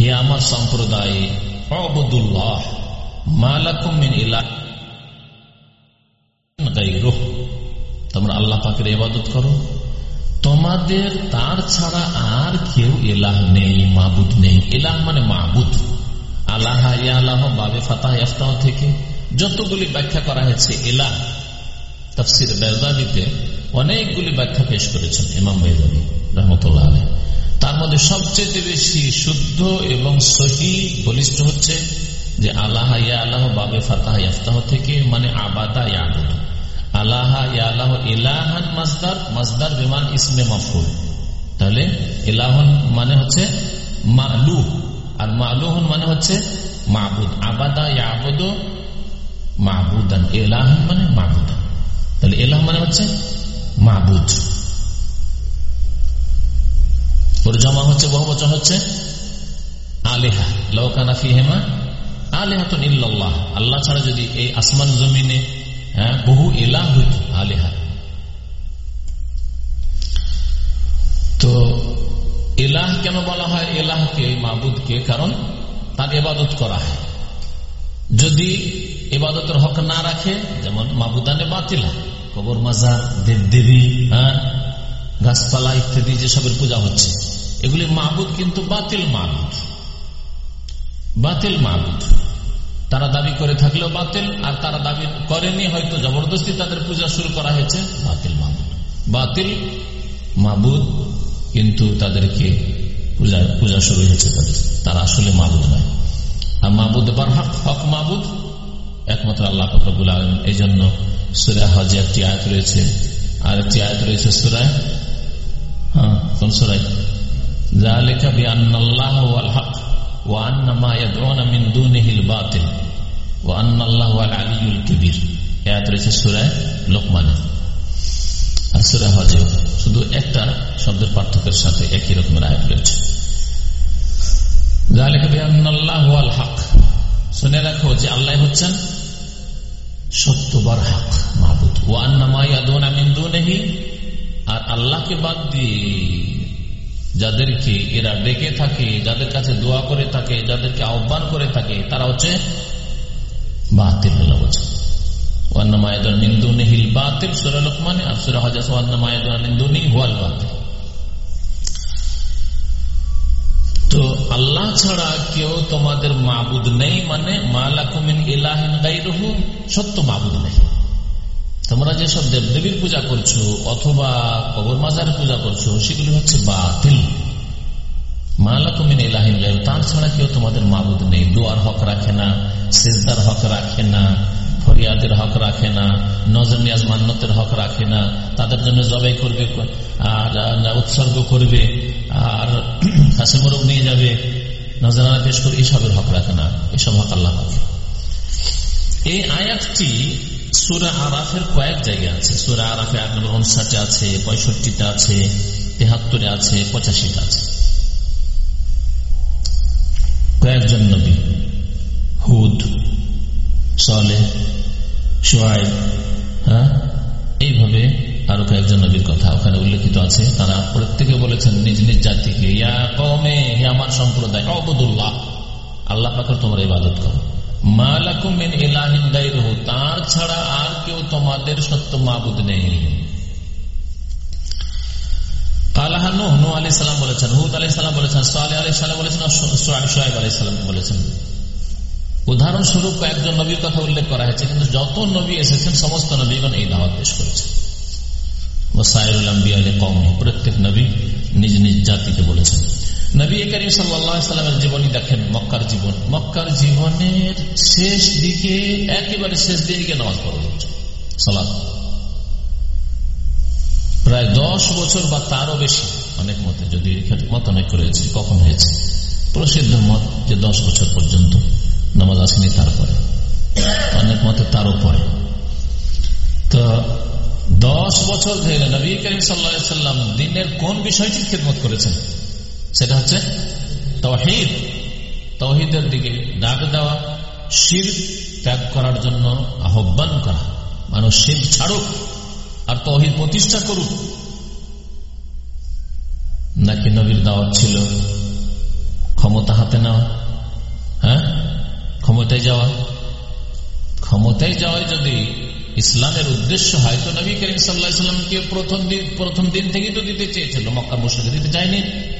হে আমার সম্প্রদায় অবদুল্লাহ মালাকুমিন তোমরা আল্লাহ পাকের ইবাদত করো। তোমাদের তার ছাড়া আর কেউ এলাহ নেই, মাবুদ নেই। এলাহ মানে মাহবুদ আল্লাহ আল্লাহ বাবে ফাতাহ ইফতাহ থেকে যতগুলি ব্যাখ্যা করা হয়েছে, এলাহ। তফসির বেজাবিতে অনেকগুলি ব্যাখ্যা পেশ করেছেন ইমাম বেজাবি রহমতুল্লাহ তার মধ্যে সবচেয়ে বেশি শুদ্ধ এবং সহি বলিষ্ঠ হচ্ছে যে আল্লাহ ইয়া আল্লাহ বাবে ফাতাহ ইফতাহ থেকে মানে আবাদা ইয়াবুদ। মাজদার বিমান তাহলে মানে হচ্ছে আর মালুহন মানে হচ্ছে মাহবুদান এলাহন মানে তাহলে এলাহ মানে হচ্ছে মাহবুদ ওর জমা হচ্ছে বহু হচ্ছে আলেহা লৌকানা ফিহেমা আলেহাতুন আল্লাহ ছাড়া যদি এই আসমান জমিনে হ্যাঁ, বহু এলাহ হইত আলেহা তো এলাহ কেন বলা হয় এলাহকে মাবুদকে কারণ তার এবাদত করা হয় যদি এবাদতের হক না রাখে যেমন মাবুদানে বাতিল কবর মাজার দেব দেবী হ্যাঁ গাছপালা ইত্যাদি যেসবের পূজা হচ্ছে এগুলি মাহবুদ কিন্তু বাতিল মাহবুদ বাতিল মাহবুদ তারা দাবি করে থাকলেও বাতিল, আর তারা দাবি করেনি, হয়তো জবরদস্তি তাদের পূজা শুরু করা হয়েছে। বাতিল মাহবুদ বাতিল মাহবুদ কিন্তু তাদেরকে পূজা পূজা শুরু হয়েছে তাদের। তারা আসলে মাহবুদ নয়। আর মাহবুদ বার হক হক মাহবুদ একমাত্র আল্লাহ ফকরবুল আলম এই জন্য সুরা হজে একটি আয়াত রয়েছে। আর একটি আয়াত রয়েছে সুরায় হ্যাঁ কোন সুরায়? যা লেখা বি আন্নাল্লাহ ওয়াল হক। আর সুরা শুধু একটা শব্দের পার্থক্যের সাথে একই রকমের আয়াত রয়েছে। হক শুনে রাখো যে আল্লাহ হচ্ছেন সত্যবার হক, মাহবুদ। ও আন্নামাইয়াদুন আমিন্দু নেহি আর আল্লাহকে বাদ দিয়ে যাদেরকে এরা ডেকে থাকে, যাদের কাছে দোয়া করে থাকে, যাদেরকে আহ্বান করে থাকে, তারা হচ্ছে বাতিল হলো বলছে। তো আল্লাহ ছাড়া কেউ তোমাদের নেই মানে সত্য মাবুদ নেই। তোমরা যেসব দেবদেবীর পূজা করছ অথবা কবর মাজার পূজা করছ, সেগুলি হচ্ছে বাতিল। কেউ তোমাদের নেই। দোয়ার হক রাখে না হক রাখে না, ফরিয়াদের হক রাখে না হক রাখে না, তাদের জন্য জবাই করবে, আর উৎসর্গ করবে, আর হাসি মোরগ নিয়ে যাবে। নজরানা পেশ করে এসবের হক রাখে না। এসব হক আল্লাহ এই আয়াতটি সুরা আরাফের কয়েক জায়গায় আছে। সুরা আরাফে এক নম্বর উনষাটে আছে, পঁয়ষট্টিতে আছে, তেহাত্তরে আছে, পঁচাশিতে আছে। কয়েকজন নবী, হুদ সলে সোয়াইব হ্যাঁ? এইভাবে আরও কয়েকজন নবীর কথা ওখানে উল্লেখিত আছে। তারা প্রত্যেকে বলেছেন নিজ নিজ জাতিকে, ইয়া কমে আমার সম্প্রদায় অবদুল্লাহ আল্লাহ পাখর তোমরা ইবাদত করো। তার ছাড়া আর কেউ তোমাদের সত্য মাবুদ নেই। বলেছেন উদাহরণস্বরূপ কয়েকজন নবীর কথা উল্লেখ করা হয়েছে, কিন্তু যত নবী এসেছেন, সমস্ত নবীগণ এই দাওয়াত পেশ করেছেন। প্রত্যেক নবী নিজ নিজ জাতিকে বলেছেন। নবী করিম সাল্লামের জীবনী দেখেন, মক্কার জীবন। মক্কার জীবনের শেষ দিকে, একেবারে শেষ দিকে নামাজ পড়া সালাদ প্রায় দশ বছর বা তারও বেশি অনেক মতে, যদি মত অনেক করেছে কখন হয়েছে? প্রসিদ্ধ মত যে দশ বছর পর্যন্ত নামাজ আসেনি, তারপরে। অনেক মতে তারও পরে। তো দশ বছর ধরে নবী করিম সাল্লাম দিনের কোন বিষয়টির খেদমত করেছেন? সেটা হচ্ছে তহিদ তহিদের দিকে ডাক দেওয়া, শির ত্যাগ করার জন্য আহ্বান করা। মানুষ শিব ছাড়ুক আর তহিদ প্রতিষ্ঠা করুক। নাকি নবীর দাওয়াত ছিল ক্ষমতা হাতে নেওয়া? হ্যাঁ? ক্ষমতায় যাওয়া? ক্ষমতায় যাওয়ায় যদি ইসলামের উদ্দেশ্য হয়, তো নবী করিম সাল্লাহামকে প্রথম দিন প্রথম দিন থেকেই তো দিতে চেয়েছিল। মক্কা মুসলিকে দিতে চায়নি।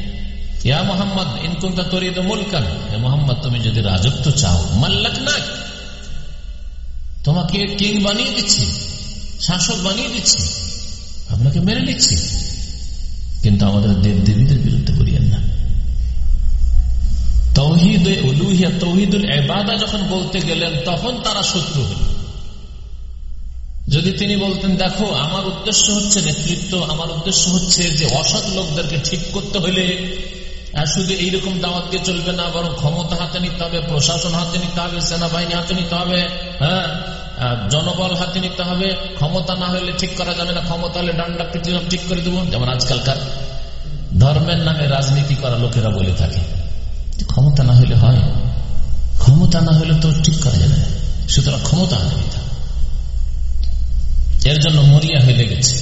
ইয়া মোহাম্মদ ইনকুন্তা তরিদ মুলকান? হে মোহাম্মদ, তুমি যদি রাজত্ব চাও মাল্লাক তোমাকে কিং বানিয়ে দিচ্ছি, শাসক বানিয়ে দিচ্ছি, আপনাকে মেনে নিচ্ছি। কিন্তু আমাদের দেব দেবীদের বিরুদ্ধে করিয়েন না। উলুহিয়া, তৌহিদুল এবাদা যখন বলতে গেলেন, তখন তারা শত্রু হল। যদি তিনি বলতেন, দেখো, আমার উদ্দেশ্য হচ্ছে নেতৃত্ব, আমার উদ্দেশ্য হচ্ছে যে অসৎ লোকদেরকে ঠিক করতে হলে শুধু এইরকম দাওয়াত দিয়ে চলবে না, বরং ক্ষমতা হাতে নিতে হবে, প্রশাসন হাতে নিতে হবে, সেনাবাহিনী হাতে নিতে হবে হ্যাঁ? জনবল হাতে নিতে হবে। ক্ষমতা না হলে ঠিক করা যাবে না, ক্ষমতা হলে ডান্ডা পিটি ঠিক করে দেবো। যেমন আজকালকার ধর্মের নামে রাজনীতি করা লোকেরা বলে থাকে। ক্ষমতা না হলে হয়। ক্ষমতা না হলে তো ঠিক করা যাবে না। সুতরাং ক্ষমতা আনে এর জন্য মরিয়া হয়ে লেগেছে।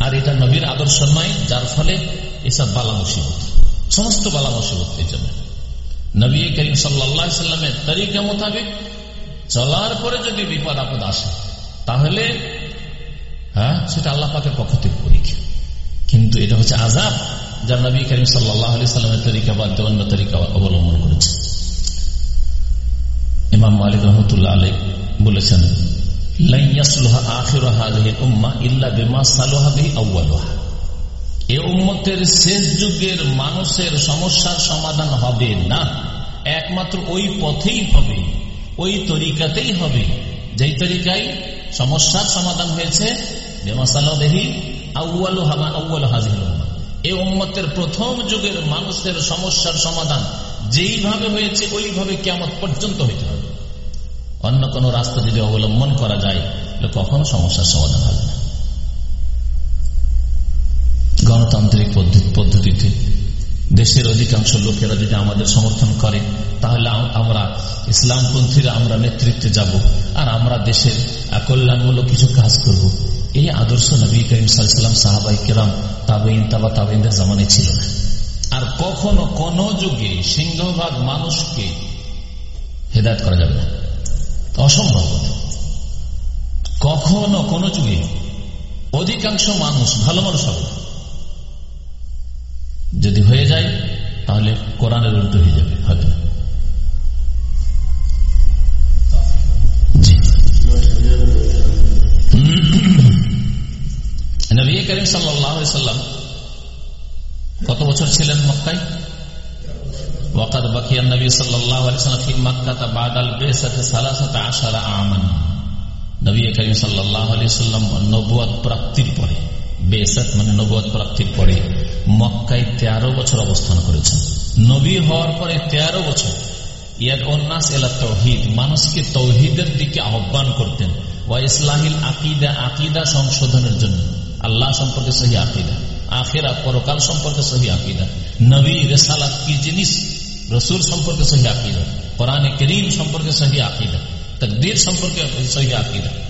আর এটা নবীর আদর্শ নয়, যার ফলে এসব বালা মুসিবত সমস্ত বালা মুসিবত এই জন্য নবী করিম সাল্লা সাল্লামের তরিকা মোতাবেক চলার পরে যদি বিপদ আপদ আসে, তাহলে হ্যাঁ সেটা আল্লাহ পাকের পক্ষ থেকে পরীক্ষা। কিন্তু এটা হচ্ছে আজাব যা নবী করিম সাল্লাহ আলি সাল্লামের তরিকা বাদ অন্য তরিকা অবলম্বন করেছে। ইমাম মালিক রহমতুল্লাহ আলী বলেছেন এ উম্মতের শেষ যুগের মানুষের সমস্যার সমাধান হবে না। একমাত্র ওই পথেই হবে, ওই তরিকাতেই হবে। যেই তরিকায় সমস্যার সমাধান হয়েছে হামা আউ্বাল হাজির এ উম্মতের প্রথম যুগের মানুষের সমস্যার সমাধান যেইভাবে হয়েছে, ওইভাবে কেমন পর্যন্ত হইতে হবে। অন্য কোন রাস্তা যদি অবলম্বন করা যায় কখনো সমস্যার সমাধান হবে না। গণতান্ত্রিক পদ্ধতিতে। দেশের অধিকাংশ লোকেরা যদি আমাদের সমর্থন করে, তাহলে আমরা ইসলামপন্থীরা আমরা নেতৃত্বে যাব আর আমরা দেশের কল্যাণমূলক কিছু কাজ করব। এই আদর্শ নবী করিম সাল্লাম সাহাবাই কেরাম তাবেইন তাবা তাবেইনদের জামানে ছিল না। আর কখনো কোন যুগে সিংহভাগ মানুষকে হেদায়ত করা যাবে না। অসম্ভব কখনো কোন যুগে অধিকাংশ মানুষ ভালো মানুষ হবে যদি হয়ে যায়, তাহলে কোরআনের উল্টো হয়ে যাবে, হয়তো। নবী করিম সাল্লাম কত বছর ছিলেন মক্কায়? ওয়াকাদ বাকিয়ান নবী সাল্লাল্লাহু আলাইহি সাল্লাম ফি মক্কাহ বাদাল বিসাতি আশারা আমান। নবী করিম সাল্লাল্লাহু আলাইহি সাল্লাম নবুয়ত প্রাপ্তির পরে। বেসাত মানে নবুয়ত প্রাপ্তির পরে মক্কায় 13 বছর অবস্থান করেছেন। নবী হওয়ার পরে 13 বছর ইয়াদ উন্নাস ইলা তাওহীদ মানুষকে তৌহিদের দিকে আহ্বান করতেন। ওয়া ইসলাহিল আকিদা আকিদা সংশোধনের জন্য। আল্লাহ সম্পর্কে সহি আকিদা, আখেরা, পরকাল সম্পর্কে সহি আকিদা। নবী রেসালাত কি জিনিস? রসুল সম্পর্কে সহি আকিদা। কোরআনে করিম সম্পর্কে সহি আকিদা। তকদির সম্পর্কে সহি আকিদা।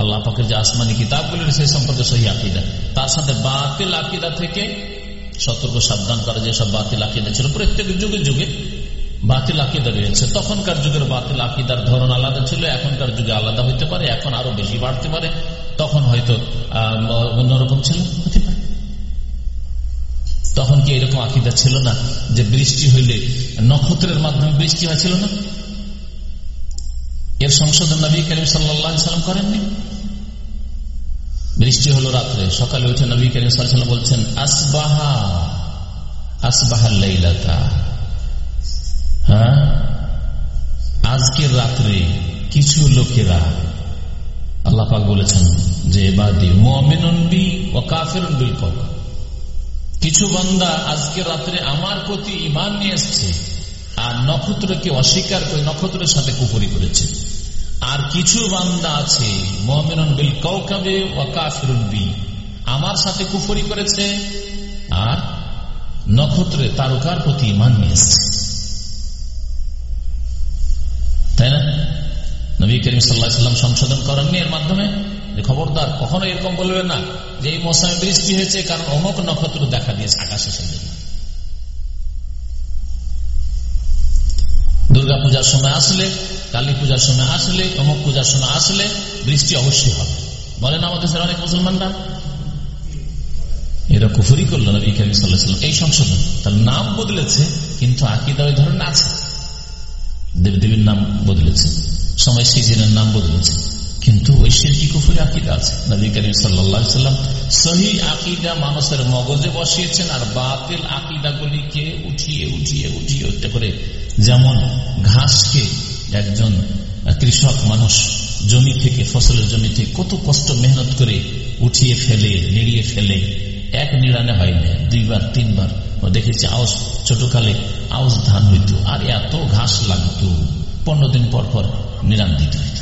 আল্লাহ পাকের যে আসমানি কিতাবগুলি সেই সম্পর্কে সহি আকিদা। তার সাথে বাতিল আকিদা থেকে সতর্ক, সাবধান করা যেসব বাতিল আকিদা ছিল। প্রত্যেক যুগে যুগে বাতিল আকিদা রয়েছে। তখনকার যুগের বাতিল আকিদার ধরন আলাদা ছিল, এখনকার যুগে আলাদা হইতে পারে, এখন আরও বেশি বাড়তে পারে। তখন হয়তো অন্যরকম ছিল তখন কি এরকম আকিদা ছিল না যে বৃষ্টি হইলে নক্ষত্রের মাধ্যমে বৃষ্টি হয়েছিল না। এর সংশোধন নবী করিম সাল্লাম করেননি? বৃষ্টি হলো রাত্রে। সকালে উঠে নবী সাল্লাম বলছেন, আসবাহা আসবাহা লেইলাতা। হ্যাঁ? আজকের রাত্রে কিছু লোকেরা আল্লাপাক বলেছেন যে বাদি মোমেনবি ও কাফের বিল কিছু বান্দা আজকে রাত্রে আমার প্রতি ইমান নিয়ে এসছে, আর নক্ষত্রকে অস্বীকার করে নক্ষত্রের সাথে কুপুরি করেছে। আর কিছু বান্দা আছে বিল কৌকাবে আমার সাথে কুফরি করেছে আর নক্ষত্রে তারকার প্রতি ইমান নিয়ে এসছে তাই না? নবী করিম সাল্লাম সংশোধন করেননি এর মাধ্যমে? যে খবরদার কখনো এরকম বলবেন না যে এই মৌসুমে বৃষ্টি হয়েছে, কারণ অমুক নক্ষত্র দেখা দিয়েছে আকাশে সেদিন দুর্গা পূজার সময় আসলে কালী পূজার সময় আসলে, অমুক পূজার সময় আসলে বৃষ্টি অবশ্যই হবে। বলেন আমাদের দেশের অনেক মুসলমানরা? এরা কুফুরি করল নবী করিম সাল্লাহাম এই সংশোধন, তার নাম বদলেছে, কিন্তু আকিদা ওই ধরনের আছে। দেবদেবীর নাম বদলেছে, সময় সিজনের নাম বদলেছে, কিন্তু ওই শিরকি কুফুরি আকিদা আছে। নবী করিম সাল্লাম সহি আকিদা মানুষের মগজে বসিয়েছেন আর বাতিল আকিদা গুলিকে উঠিয়ে উঠিয়ে উঠিয়ে উঠতে করে যেমন ঘাসকে একজন কৃষক মানুষ জমি থেকে, ফসলের জমি থেকে কত কষ্ট মেহনত করে উঠিয়ে ফেলে, নিড়িয়ে ফেলে। এক নিড়ানে হয় না, দুইবার, তিনবার। দেখেছি আউস ছোটকালে আউস ধান হইত, আর এত ঘাস লাগতো। পনেরো দিন পর পর নিরাম দিতে হইত।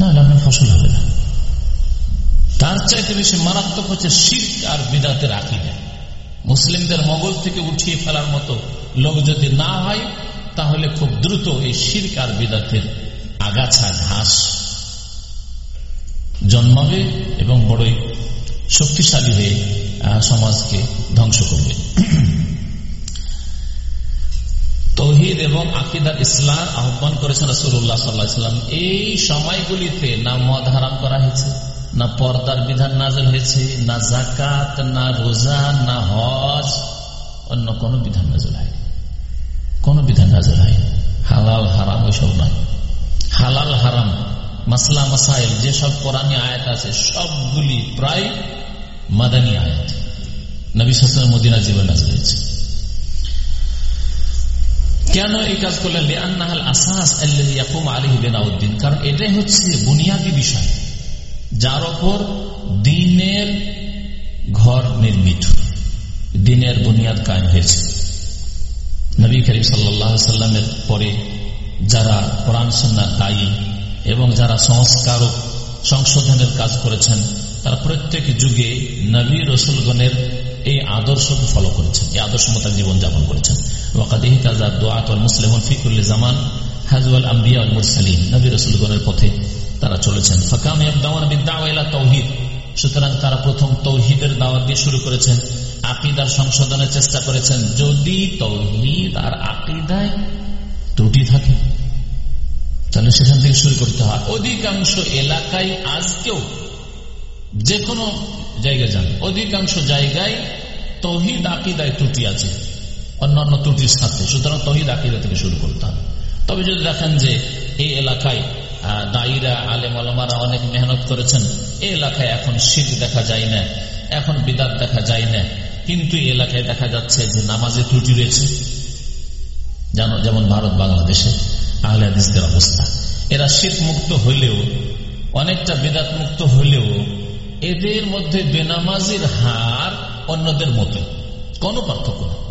না আপনার ফসল হবে না। তার চাইতে বেশি মারাত্মক হচ্ছে শিখ আর বিদাতে রাখি মুসলিমদের মগজ থেকে উঠিয়ে ফেলার মতো লোক যদি না হয় তাহলে খুব দ্রুত এই শির্ক আর বিদাতের আগাছা ঘাস জন্মাবে এবং বড়ই শক্তিশালী হয়ে সমাজকে ধ্বংস করবে। তহিদ এবং আকিদার ইসলাম আহ্বান করেছেন রসুল্লাহ সাল্লাহাম এই সময়গুলিতে না মদ হারাম করা হয়েছে, না পর্দার বিধান নাজল হয়েছে, না জাকাত না রোজা, না হজ, অন্য কোন বিধান নাজল হয় কোন বিধান নাজল হয়। হালাল, হারাম ওইসব নয়। হালাল, হারাম, মাসলা, মাসাইল, যেসব কোরআনী আয়াত আছে, সবগুলি প্রায় মাদানী আয়াত। নবী সাসের মদিনা জীবন নাজল হয়েছে। কেন এই কাজ করলেন? লিয়ান্নাহাল কারণ এটাই হচ্ছে বুনিয়াদী বিষয়, যার ওপর দিনের ঘর নির্মিত। দিনের বুনিয়াদ কায়েম হয়েছে। নবী করিম সাল্লামের পরে যারা কোরআন সন্না দায়ী এবং যারা সংস্কারক সংশোধনের কাজ করেছেন, তারা প্রত্যেক যুগে নবী রসুলগণের এই আদর্শকে ফলো করেছেন, এই আদর্শ মতো জীবনযাপন করেছেন। ওয়াকাদিহি তাজা দোয়াত মুসলিম ফিকুল্লি জামান, হাজওয়াল আম্বিয়া মুরসালিম নবী রসুলগণের পথে তারা চলেছেন। ফাকাম তৌহিদ, সুতরাং তারা প্রথম তৌহিদের দাওয়াত দিয়ে শুরু করেছেন। আকিদার সংশোধনের চেষ্টা করেছেন। যদি তৌহিদ আর আকিদায় ত্রুটি থাকে, তাহলে সেখান থেকে শুরু করতে হয়। অধিকাংশ এলাকায় আজকেও যে কোনো জায়গায় যান। অধিকাংশ জায়গায় তহিদ আকিদায় ত্রুটি আছে, অন্যান্য ত্রুটির সাথে। সুতরাং তহিদ আকিদা থেকে শুরু করতে হবে তবে যদি দেখেন যে এই এলাকায় দায়ীরা, আলেম আলমারা অনেক মেহনত করেছেন, এই এলাকায় এখন শীত দেখা যায় না, এখন বিদাত দেখা যায় না। কিন্তু এলাকায় দেখা যাচ্ছে যে নামাজে ত্রুটি রয়েছে। জানো, যেমন ভারত, বাংলাদেশে আহলে হাদিসদের অবস্থা। এরা শীত মুক্ত হলেও, অনেকটা বেদাত মুক্ত হলেও এদের মধ্যে বেনামাজির হার অন্যদের মতো। কোনো পার্থক্য নেই।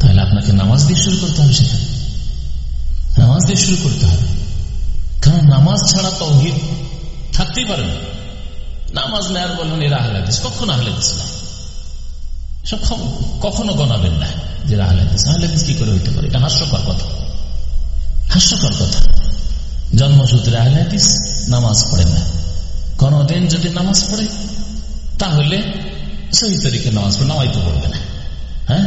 তাহলে আপনাকে নামাজ দিয়ে শুরু করতে হবে সেখানে। নামাজ দিয়ে শুরু করতে হবে। কারণ নামাজ ছাড়া তৌহিদ থাকতেই পারে না। নামাজ নেয়ার বলবেন এরা আহলাদিস কখনো আহলাদিস না। সব কখনো গণাবেন না যে আহলাদিস আহলাদিস কি করে হইতে পারে? এটা হাস্যকর কথা। হাস্যকর কথা। জন্মসূত্রে আহলাদিস নামাজ পড়ে না। কোনদিন যদি নামাজ পড়ে, তাহলে সেই তরিকে নামাজ পড়ে নামাই তো পড়বে না। হ্যাঁ?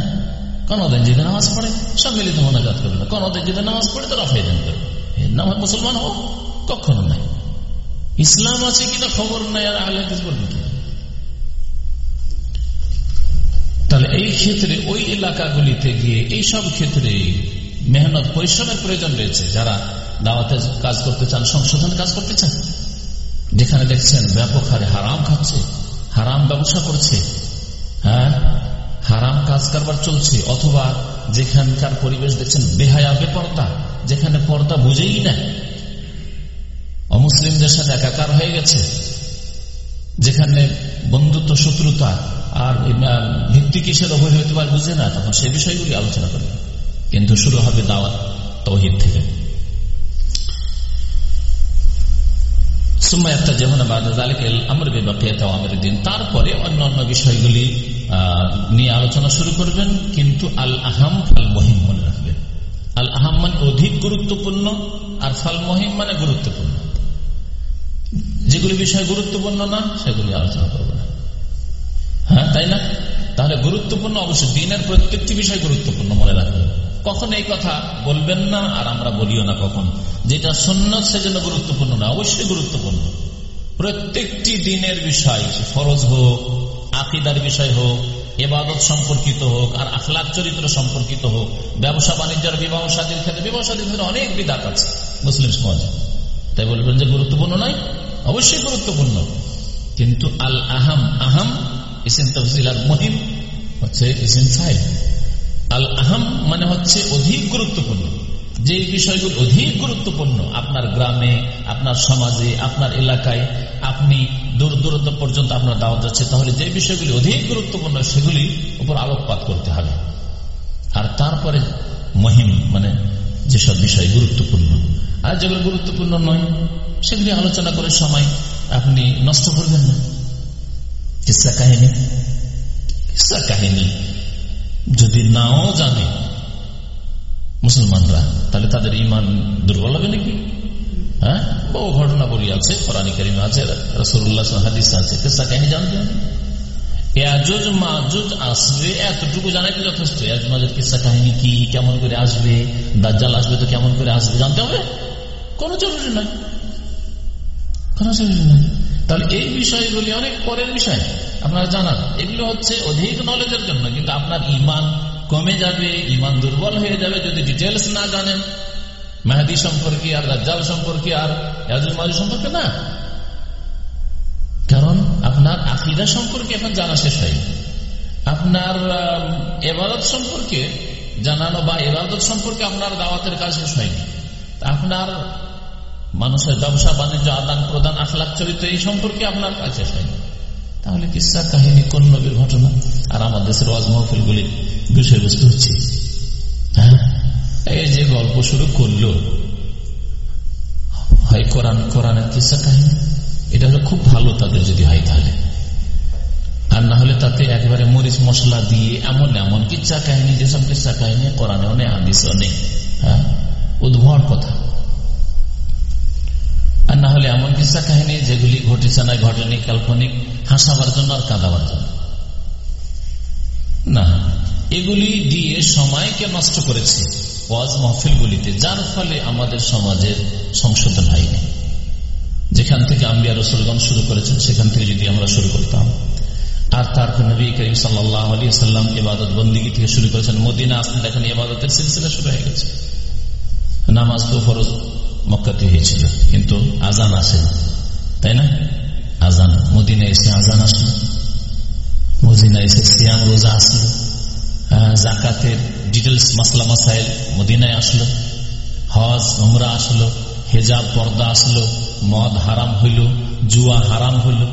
কোনদিন যদি নামাজ পড়ে, সম্মিলিত মনাজাত করবে না। কোনদিন যদি নামাজ পড়ে, তো রফাই দেন করবে। নামাজ মুসলমান হোক কখনো নাই। ইসলাম আছে কিনা খবর নাই আর আহলে বলবে কি? তাহলে এই ক্ষেত্রে ওই এলাকাগুলিতে গিয়ে এই সব ক্ষেত্রে মেহনত পরিশ্রমের প্রয়োজন রয়েছে। যারা দাওয়াতে কাজ করতে চান, সংশোধনের কাজ করতে চান। যেখানে দেখছেন ব্যাপক হারে হারাম খাচ্ছে, হারাম ব্যবসা করছে হ্যাঁ? হারাম কাজ কারবার চলছে, অথবা যেখানকার পরিবেশ দেখছেন বেহায়া বেপর্দা যেখানে পর্দা বুঝেই না। অমুসলিমদের সাথে একাকার হয়ে গেছে, যেখানে বন্ধুত্ব, শত্রুতা আর ভিত্তি কিসের ওপর হইতে পারে বুঝে না, তখন সে বিষয়গুলি আলোচনা করবে। কিন্তু শুরু হবে দাওয়াত, তহিদ থেকে। তারপরে অন্য অন্য বিষয়গুলি নিয়ে আলোচনা শুরু করবেন, কিন্তু আল আহাম ফাল মহিম মনে রাখবেন। আল আহাম মানে অধিক গুরুত্বপূর্ণ, আর ফাল মহিম মানে গুরুত্বপূর্ণ। যেগুলি বিষয় গুরুত্বপূর্ণ না, সেগুলি আলোচনা করব না। হ্যাঁ তাই না? তাহলে গুরুত্বপূর্ণ অবশ্যই। দিনের প্রত্যেকটি বিষয় গুরুত্বপূর্ণ, মনে রাখবেন। কখন এই কথা বলবেন না আর আমরা বলিও না কখন? যেটা সন্ন্যত সেজন্য গুরুত্বপূর্ণ না, অবশ্যই গুরুত্বপূর্ণ। প্রত্যেকটি দিনের বিষয় ফরজ হোক, আকিদার বিষয় হোক এবাদত সম্পর্কিত হোক, আর আখলাক চরিত্র সম্পর্কিত হোক, ব্যবসা বাণিজ্যের বিবাহ সাদীর ক্ষেত্রে, বিবাহ সাদীর ক্ষেত্রে অনেক বিদাত আছে। মুসলিম সমাজে তাই বলবেন যে গুরুত্বপূর্ণ নয়। অবশ্যই গুরুত্বপূর্ণ। কিন্তু আল আহাম আহাম ইসিন তফজিল আর মহিম হচ্ছে ইসিন সাহেব আল আহাম মানে হচ্ছে অধিক গুরুত্বপূর্ণ। যে বিষয়গুলো অধিক গুরুত্বপূর্ণ, আপনার গ্রামে, আপনার সমাজে, আপনার এলাকায়, আপনি দূর দূরত্ব পর্যন্ত আপনার দাওয়াত যাচ্ছে, তাহলে যে বিষয়গুলি অধিক গুরুত্বপূর্ণ, সেগুলি উপর আলোকপাত করতে হবে। আর তারপরে মহিম মানে যেসব বিষয় গুরুত্বপূর্ণ। আর যেগুলো গুরুত্বপূর্ণ নয়, সেগুলি আলোচনা করে সময় আপনি নষ্ট করবেন না। কিসা কাহিনী? কিসা কাহিনী? যদি নাও জানে মুসলমানরা, তাহলে তাদের ইমান দুর্বল হবে নাকি? হ্যাঁ? বহু ঘটনা বলি আছে, কোরআন করিম আছে রসুল্লাহ হাদিস আছে। কেসা কাহিনী জানতে হবে? এজুজ মাজুজ আসবে, এতটুকু জানাই যথেষ্ট। এজ মাজুজ, কিসা কাহিনী কি, কেমন করে আসবে? দাজ্জাল আসবে তো কেমন করে আসবে, জানতে হবে? কোনো জরুরি নাই কোনো জরুরি নাই তাহলে এই বিষয়গুলি অনেক পরের বিষয়। আপনারা জানান, এগুলো হচ্ছে অধিক নলেজের জন্য, কিন্তু আপনার ইমান কমে যাবে, ইমান দুর্বল হয়ে যাবে যদি ডিটেলস না জানেন। মেহাদি সম্পর্কে আর রাজ্জাল সম্পর্কে আর মাজু সম্পর্কে না। কারণ আপনার আকিদা সম্পর্কে এখন জানা শেষ হয় আপনার এবাদত সম্পর্কে জানানো বা এবাদত সম্পর্কে আপনার দাওয়াতের কাজ শেষ হয়নি। আপনার মানুষের ব্যবসা, বাণিজ্য, আদান প্রদান, আখলাখ চরিত্র, এই সম্পর্কে আপনার কাছে তাহলে কিসা কাহিনী, কোন নবীর ঘটনা? আর আমার দেশের ওয়াজ মহফিলগুলির বিষয়বস্তু হচ্ছে। হ্যাঁ? এই যে গল্প শুরু করল, হয় কোরআন, কোরআনের কিসা কাহিনী? এটা হলো খুব ভালো তাদের যদি হয় তাহলে। আর না হলে তাতে একবারে মরিচ মশলা দিয়ে এমন এমন কিচ্ছা কাহিনী, যেসব কিচ্ছা কাহিনী কোরআনে অনেক আদিস অনেক হ্যাঁ? উদ্ভর কথা। আর না হলে এমন কিচ্ছা কাহিনী যেগুলি ঘটেছে না ঘটেনি কাল্পনিক, হাসাবার জন্য আর কাঁদাবার জন্য। না, এগুলি দিয়ে সময়কে নষ্ট করেছে ওয়াজ মহফিলগুলিতে, যার ফলে আমাদের সমাজের সংশোধন হয়নি। যেখান থেকে আম্বিয়া রসুলগণ শুরু করেছেন, সেখান থেকে যদি আমরা শুরু করতাম। আর তারপর নবী করিম সাল্লাহ আলী সাল্লাম ইবাদত বন্দিগি থেকে শুরু করেছেন। মদিনা আসলে দেখেন ইবাদতের সিলসিলা শুরু হয়ে গেছে। নামাজ তো ফরজ। মক্কাতে হয়েছিল। কিন্তু আজান আসে তাই না? আজান। মদিনা এসে আজান আসলো। মদিনা এসে সিয়াম, রোজা আসলো। জাকাতের ডিটেলস মাসলা, মাসাইল মদিনায় আসলো। হজ, উমরা আসলো। হেজাব, পর্দা আসলো। মদ হারাম হইল। জুয়া হারাম হইল।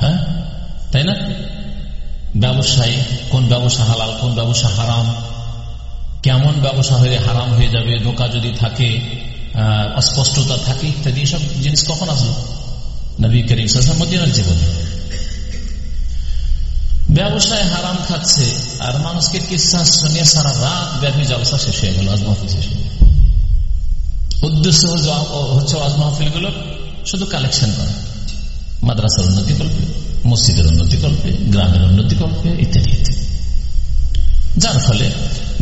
হ্যাঁ? তাই না? ব্যবসায়ী, কোন ব্যবসা হালাল, কোন ব্যবসা হারাম? কেমন ব্যবসা হয়ে হারাম হয়ে যাবে? ধোকা যদি থাকে অস্পষ্টতা থাকে, ইত্যাদি, এসব জিনিস কখন আসলো? নবী করিম মদিনার জীবনে। ব্যবসায় হারাম খাচ্ছে, আর মানুষকে কিসা শুনিয়ে সারা রাত ব্যাপী জলসা শেষ হয়ে গেল আজ মাহফিল শেষ উদ্দেশ্য হচ্ছে আজ মাহফিলগুলো শুধু কালেকশন করা। মাদ্রাসার উন্নতি কল্পে মসজিদের উন্নতি কল্পে গ্রামের উন্নতি কল্পে ইত্যাদি ইত্যাদি। যার ফলে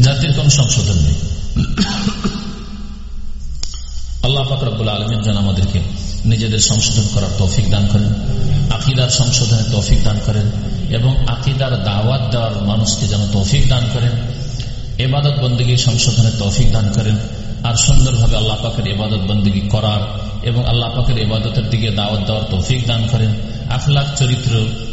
জাতির কোন সংশোধন নেই। আল্লাহ ফাকরাবুল আলমিন যেন আমাদেরকে নিজেদের সংশোধন করার তৌফিক দান করেন, আকিদার সংশোধনের তৌফিক দান করেন এবং আকিদার দাওয়াত দেওয়ার মানুষকে যেন তৌফিক দান করেন এবাদত বন্দীগী সংশোধনের তৌফিক দান করেন আর সুন্দরভাবে আল্লাহ পাকের এবাদত বন্দীগী করার এবং আল্লাহ পাকের এবাদতের দিকে দাওয়াত দেওয়ার তৌফিক দান করেন। আখলাখ চরিত্র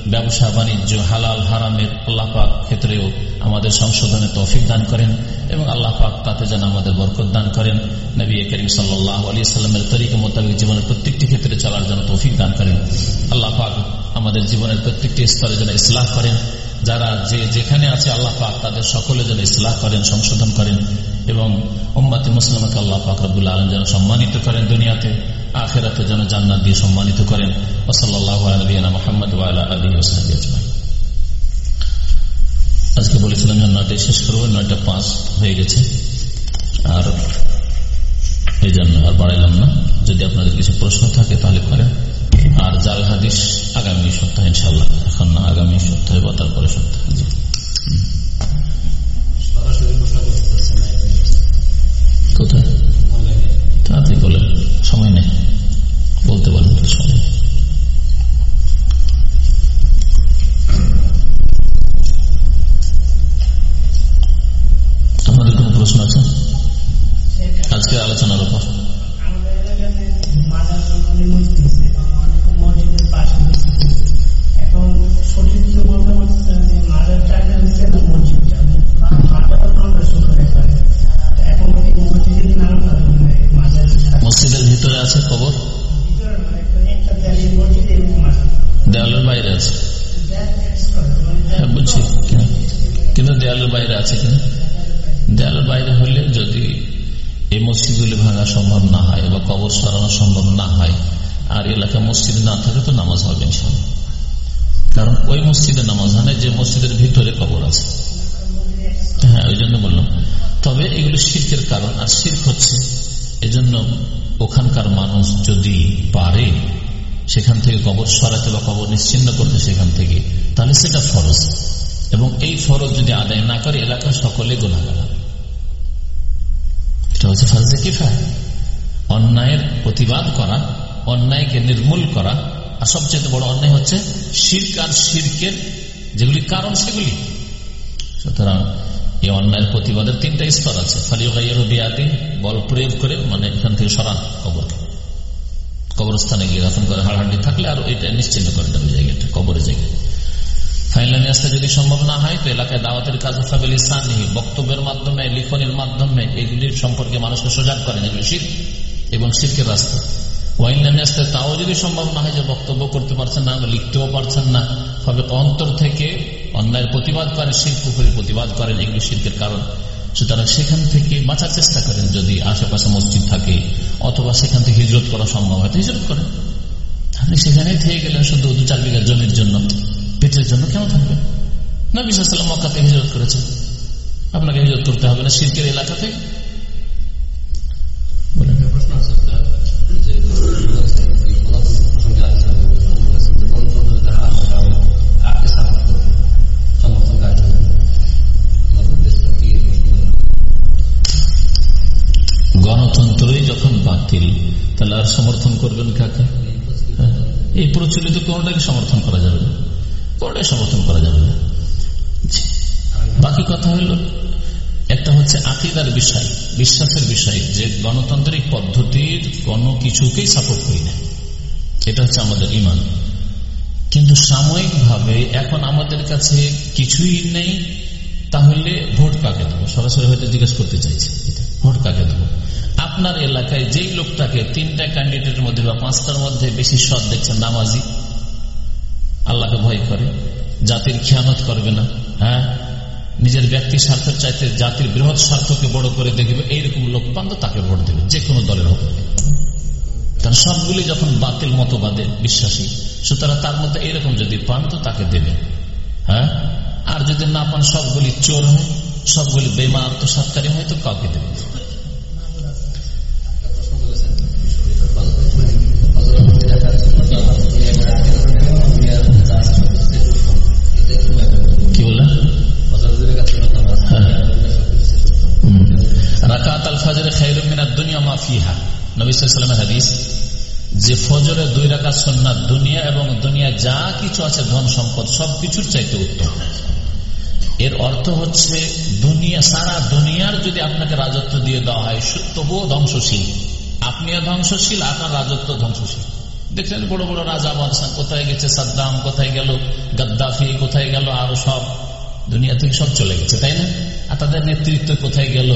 ব্যবসা বাণিজ্য, হালাল, হারামের আল্লাহ পাক ক্ষেত্রেও আমাদের সংশোধনে তৌফিক দান করেন এবং আল্লাহ পাক তাতে যেন আমাদের বরকত দান করেন। নবী করিম সাল্লাহ আলী সাল্লামের তরিকা মোতাবেক জীবনের প্রত্যেকটি ক্ষেত্রে চলার জন্য তৌফিক দান করেন। আল্লাহ পাক আমাদের জীবনের প্রত্যেকটি স্তরে যেন ইসলাহ করেন। যারা যে যেখানে আছে আল্লাহ পাক তাদের সকলে যেন ইসলাহ করেন, সংশোধন করেন এবং উম্মাতে মুসলিমকে আল্লাহ পাক রবুল্লা আলম যেন সম্মানিত করেন দুনিয়াতে। আখেরাতে যেন জান্নাত দিয়ে সম্মানিত করেন। মোহাম্মদ আজকে বলেছিলাম যে নয়টায় শেষ করব, নয়টা পাঁচ হয়ে গেছে। আর এই জন্য আর বাড়াইলাম না। যদি আপনাদের কিছু প্রশ্ন থাকে তাহলে করেন। আর জাল হাদিস আগামী সপ্তাহে ইনশাল্লাহ এখন না, আগামী সপ্তাহে বা তারপরে সপ্তাহে। তাড়াতাড়ি বলেন সময় নেই। বলতে পারেন সময় আপনাদের কোন প্রশ্ন আছে? আজকে আলোচনার উপর। আছে কবর দেয়ালের বাইরে আছে। হ্যাঁ বুঝছি। কিন্তু দেয়ালের বাইরে আছে কিনা দেয়ালের বাইরে হলে যদি এই মসজিদগুলি ভাঙা সম্ভব না হয় বা কবর সরানো সম্ভব না হয়, আর এলাকা মসজিদ না থাকে, তো নামাজ হবে কারণ ওই মসজিদে নামাজ হয় যে মসজিদের ভিতরে কবর আছে। হ্যাঁ ওই জন্য বললাম। তবে এগুলো শিল্পের কারণ, আর শির্ক হচ্ছে, এজন্য ওখানকার মানুষ যদি পারে, সেখান থেকে কবর সরাতে বা কবর নিশ্চিন্ন করতে সেখান থেকে, তাহলে সেটা ফরজ। এবং এই ফরজ যদি আদায় না করে, এলাকার সকলে গোনাগার এটা হচ্ছে ফরজে কিফায়। অন্যায়ের প্রতিবাদ করা, অন্যায়কে নির্মূল করা, আর সবচেয়ে বড় অন্যায় হচ্ছে শির্ক আর শির্কের যেগুলি কারণ সেগুলি। সুতরাং এই অন্যায়ের প্রতিবাদের তিনটা স্তর আছে। ফালিয়াইয়ের বিয়াতে বল প্রয়োগ করে মানে এখান থেকে সরান কবরকে। কবরস্থানে গিয়ে দাফন করে হাড়হাড্ডি থাকলে আর এটা নিশ্চিন্ত করে দেবে জায়গাটা, কবরের জায়গায় ফাইনালি আসতে যদি সম্ভব না হয়, তো এলাকায় দাওয়াতের কাজ ফাবিল ইসানি। বক্তব্যের মাধ্যমে, লিখনের মাধ্যমে এগুলির সম্পর্কে মানুষকে সজাগ করেন এগুলি শীত এবং শীতের রাস্তা। ওয়াইনলামে আসতে তাও যদি সম্ভব না হয় যে বক্তব্য করতে পারছেন না লিখতেও পারছেন না, তবে অন্তর থেকে অন্যায়ের প্রতিবাদ করেন শিল্প করে প্রতিবাদ করেন এগুলি শিল্পের কারণ। সুতরাং সেখান থেকে বাঁচার চেষ্টা করেন যদি আশেপাশে মসজিদ থাকে অথবা সেখান থেকে হিজরত করা সম্ভব হয় হিজরত করেন। আপনি সেখানে থেকে গেলেন শুধু দু চার বিঘা জমির জন্য, পেটের জন্য কেন থাকবে? না বিশ্বাস মক্কাতে হিজরত করেছে আপনাকে হিজরত করতে হবে না শিল্পের এলাকা থেকে গণতন্ত্রই যখন বাতিল, তাহলে আর সমর্থন করবেন কাকে? হ্যাঁ? এই প্রচলিত কোনটাকে সমর্থন করা যাবে না? কোনটাই সমর্থন করা যাবে না? বাকি কথা হইল একটা হচ্ছে আকিদার বিষয়, বিশ্বাসের বিষয়, যে গণতান্ত্রিক পদ্ধতির কোন কিছুকেই সাপোর্ট করি না। এটা হচ্ছে আমাদের ইমান। কিন্তু সাময়িকভাবে এখন আমাদের কাছে কিছুই নেই, তাহলে ভোট কাকে দেবো? সরাসরি হয়তো জিজ্ঞেস করতে চাইছে ভোট কাকে দেবো? আপনার এলাকায় যেই লোকটাকে তিনটা ক্যান্ডিডেটের মধ্যে বা পাঁচটার মধ্যে বেশি সৎ দেখছেন, নামাজি, আল্লাহকে ভয় করে, জাতির খেয়ানত করবে না হ্যাঁ? নিজের ব্যক্তি স্বার্থের চাইতে জাতির বৃহৎ স্বার্থকে বড় করে দেখবে, এইরকম লোক পান তো তাকে ভোট দেবে, যে কোনো দলের হোক। কারণ সবগুলি যখন বাতিল মতবাদে বিশ্বাসী, সুতরাং তার মধ্যে এইরকম যদি পান তো তাকে দেবে হ্যাঁ? আর যদি না পান, সবগুলি চোর হয়, সবগুলি বেমা আত্মসাতকারী হয়, তো কাউকে দেবে রাকাত আল ফাজরে খাইরুমিনার দুনিয়া মাফিহা নবিসামের হাদিস, যে ফজরে দুই রাকাত সন্ন্যাত দুনিয়া এবং দুনিয়া যা কিছু আছে ধন সম্পদ সবকিছুর চাইতে উত্তম। এর অর্থ হচ্ছে দুনিয়া সারা দুনিয়ার যদি আপনাকে রাজত্ব দিয়ে দেওয়া হয় তবুও ধ্বংসশীল। আপনিও ধ্বংসশীল, আপনার রাজত্ব ধ্বংসশীল। দেখলেন বড় বড় রাজা বাদশাহ কোথায় গেছে, সাদ্দাম কোথায় গেল, গাদ্দাফি কোথায় গেল, আরও সব দুনিয়া থেকে সব চলে গেছে, তাই না? আর তাদের নেতৃত্ব কোথায় গেল?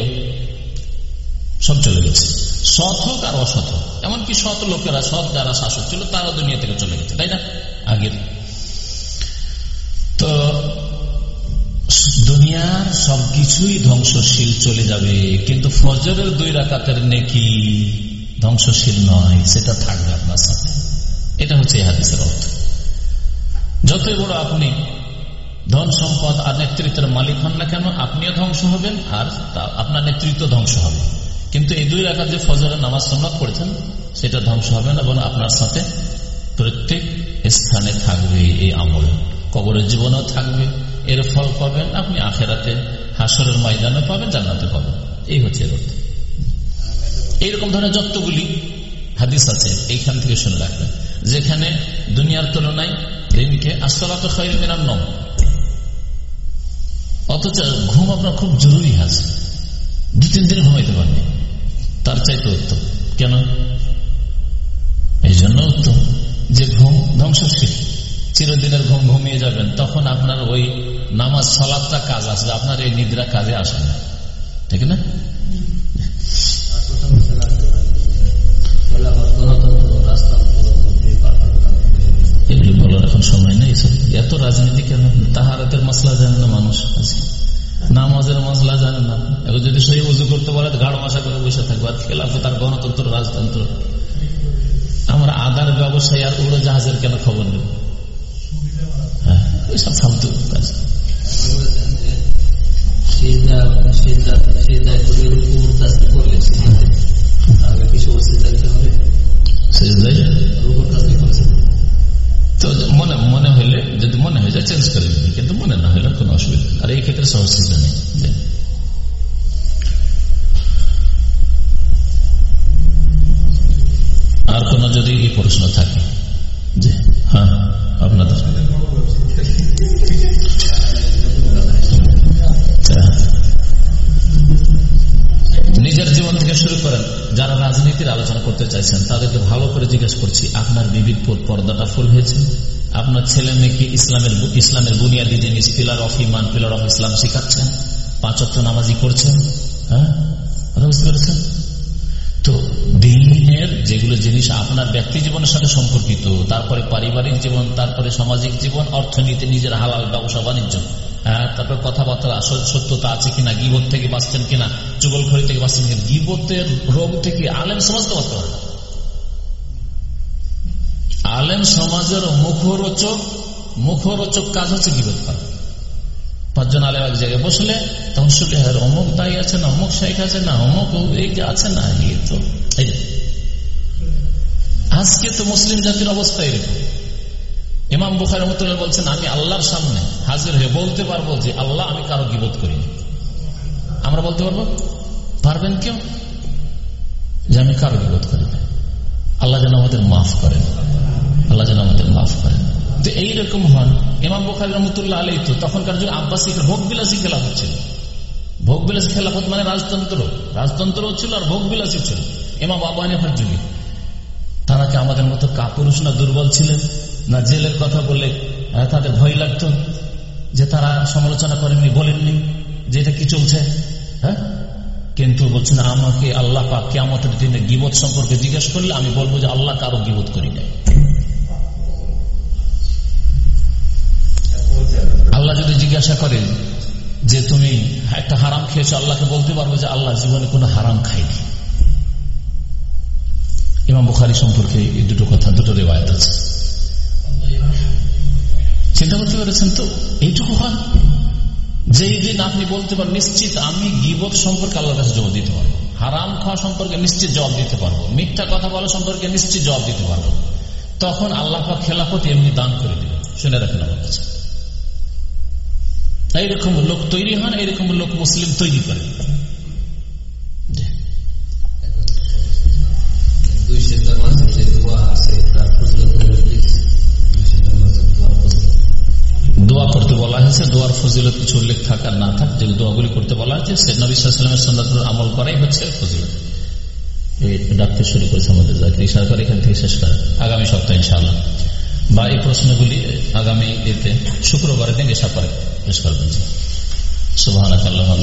সব চলে গেছে। সৎ হোক আর অসৎ হোক। এমনকি সৎ লোকেরা, সৎ যারা শাসক ছিল, তারা দুনিয়া থেকে চলে গেছে, তাই না? আগের তো দুনিয়ার সবকিছুই ধ্বংসশীল চলে যাবে, কিন্তু ফজরের দুই রাকাতের নেকি ধ্বংসশীল নয়, সেটা থাকবে আপনার সাথে। এটা হচ্ছে হাদিসের অর্থ। যতই বড় আপনি ধন সম্পদ আর নেতৃত্বের মালিক হন না কেন, আপনিও ধ্বংস হবেন আর আপনার নেতৃত্ব ধ্বংস হবে। কিন্তু এই দুই রাখার যে ফজরের নামাজ সন্ন্যত করেছেন সেটা ধ্বংস হবে না এবং আপনার সাথে প্রত্যেক স্থানে থাকবে এই আমল। কবরের জীবনেও থাকবে, এর ফল পাবেন আপনি, আখেরাতে হাসরের ময়দানে পাবেন, জান্নাতে পাবেন। এই হচ্ছে এর অর্থ। এইরকম ধরনের যতগুলি হাদিস আছে, এইখান থেকে শুনে রাখবেন। যেখানে দুনিয়ার তুলনায় ঋণকে আসলাত খৈর নম অথচ ঘুম আপনার খুব জরুরি আছে দু তিন দিন ঘুমাইতে পারবে তার চাইতে উত্তম। কেন? এই জন্য উত্তম যে ঘুম ধ্বংসশীল। চিরদিনের ঘুম ঘুমিয়ে যাবেন, তখন আপনার ওই নামাজ সলাপটা কাজ আসবে, আপনার এই নিদ্রা কাজে আসবে না। ঠিক না? এগুলি বলার এখন সময় নেই। এত রাজনীতি কেন? তাহারাতের মশলা জানে না মানুষ আজকে। নামাজের মশলা জানে না। এবার যদি সেই উজু করতে পারে গাঢ় মশা করে বসে থাকবে। আর খেলাফ তার গণতন্ত্র রাজতন্ত্র। আমরা আদার ব্যবসায়ী আর উড়ো জাহাজের কেন খবর নেব হ্যাঁ, সেই তো মনে মনে হলে যদি মনে হয়ে যায় চেঞ্জ করে দিবে কিন্তু মনে না হলে কোনো অসুবিধা আর এই ক্ষেত্রে সহসিদ্ধা নেই। আর কোনো যদি প্রশ্ন থাকে জি হ্যাঁ আপনাদের। নিজের জীবন থেকে শুরু করেন যারা রাজনীতির আলোচনা করতে চাইছেন, তাদেরকে ভালো করে জিজ্ঞেস করছি, আপনার বিবিধ পর্দাটা ফুল হয়েছে? আপনার ছেলে মেয়েকে ইসলামের ইসলামের বুনিয়াদি জিনিস pillar of Iman pillar of Islam শিখাচ্ছেন? পাঁচত্ব নামাজি করছেন? হ্যাঁ? বুঝতে পেরেছেন? তো দিনের যেগুলো জিনিস আপনার ব্যক্তি জীবনের সাথে সম্পর্কিত, তারপরে পারিবারিক জীবন, তারপরে সামাজিক জীবন, অর্থনীতি, নিজের হালাল ব্যবসা, বাণিজ্য হ্যাঁ তারপর কথাবার্তা সত্যতা আছে কিনা, গিবত থেকে বাঁচছেন কিনা চুগলখড়ি থেকে বাঁচছেন কিনা, গিবতের রোগ থেকে আলেম সমাজকে বাঁচতে পারে আলেম সমাজের মুখরোচক মুখরোচক কাজ হচ্ছে গিবত করা। পাঁচজন আলেম এক জায়গায় বসলে, তখন শুনলে হ্যাঁ অমুক দায়ী আছে না, অমুক শেখ আছে না, অমুক আছে না, এই তো আজকে তো মুসলিম জাতির অবস্থা এরকম। ইমাম বুখার রহমতুল্লাহ বলছেন, আমি আল্লাহর সামনে হাজির হয়ে বলতে পারব যে আল্লাহ আমি কারও গিবোধ করি আমরা বলতে পারব? পারবেন কেউ? যে আমি কারও গিবোধ করি আল্লাহ যেন আমাদের মাফ করেন। আল্লাহ যেন আমাদের মাফ করেন। তো এইরকম হন। ইমাম বুখারি রহমতুল্লাহ আলী তো তখনকার যুগে আব্বাসী ভোগ বিলাসী খেলা হচ্ছিল ভোগ বিলাসী খেলাফত মানে রাজতন্ত্র। রাজতন্ত্র ছিল আর ভোগ বিলাসী ছিল। ইমাম আবাহানিফার যুগে। তারা কি আমাদের মতো কাপুরুষ না দুর্বল ছিলেন? না জেলের কথা বললে তাদের ভয় লাগতো যে তারা সমালোচনা করেননি, বলেননি যে এটা কি চলছে হ্যাঁ? কিন্তু বলছেন আমাকে আল্লাহ পাক কেমতের দিনে গিবত সম্পর্কে জিজ্ঞেস করলে আমি বলব যে আল্লাহ কারও গিবত করি নাই। আল্লাহ যদি জিজ্ঞাসা করে যে তুমি একটা হারাম খেয়েছো, আল্লাহকে বলতে পারব যে আল্লাহ জীবনে কোনো হারাম খাইনি ইমাম বুখারি সম্পর্কে এই দুটো কথা, দুটো রেবায়ত আছে। চিন্তা করতে পেরেছেন তো? এইটুকু হয়। যেই দিন আপনি বলতে পারেন, নিশ্চিত আমি গিবত সম্পর্কে আল্লাহর কাছে জবাব দিতে পারব। হারাম খাওয়া সম্পর্কে নিশ্চিত জবাব দিতে পারব। মিথ্যা কথা বলা সম্পর্কে নিশ্চিত জবাব দিতে পারব। তখন আল্লাহ খেলাফত এমনি দান করে দেবে শুনে রাখেন আমার কাছে। এইরকম লোক তৈরি হন, এইরকম লোক মুসলিম তৈরি করে দোয়া করতে বলা হয়েছে, দোয়ার ফজিলত কিছু উল্লেখ থাক আর না থাক, যে দোয়াগুলি করতে বলা হয়েছে, সে নবীলামের সন্ন্যত আমল করাই হচ্ছে ফজিলত। ডাকতে শুরু করেছে আমাদের জাকির। সরকার এখান থেকে শেষ করে। আগামী সপ্তাহে ইনশাআল্লাহ। বা এই প্রশ্নগুলি আগামী এতে শুক্রবারের দিন এসা করে শেষ করবেন। সুবাহ আল্লাহ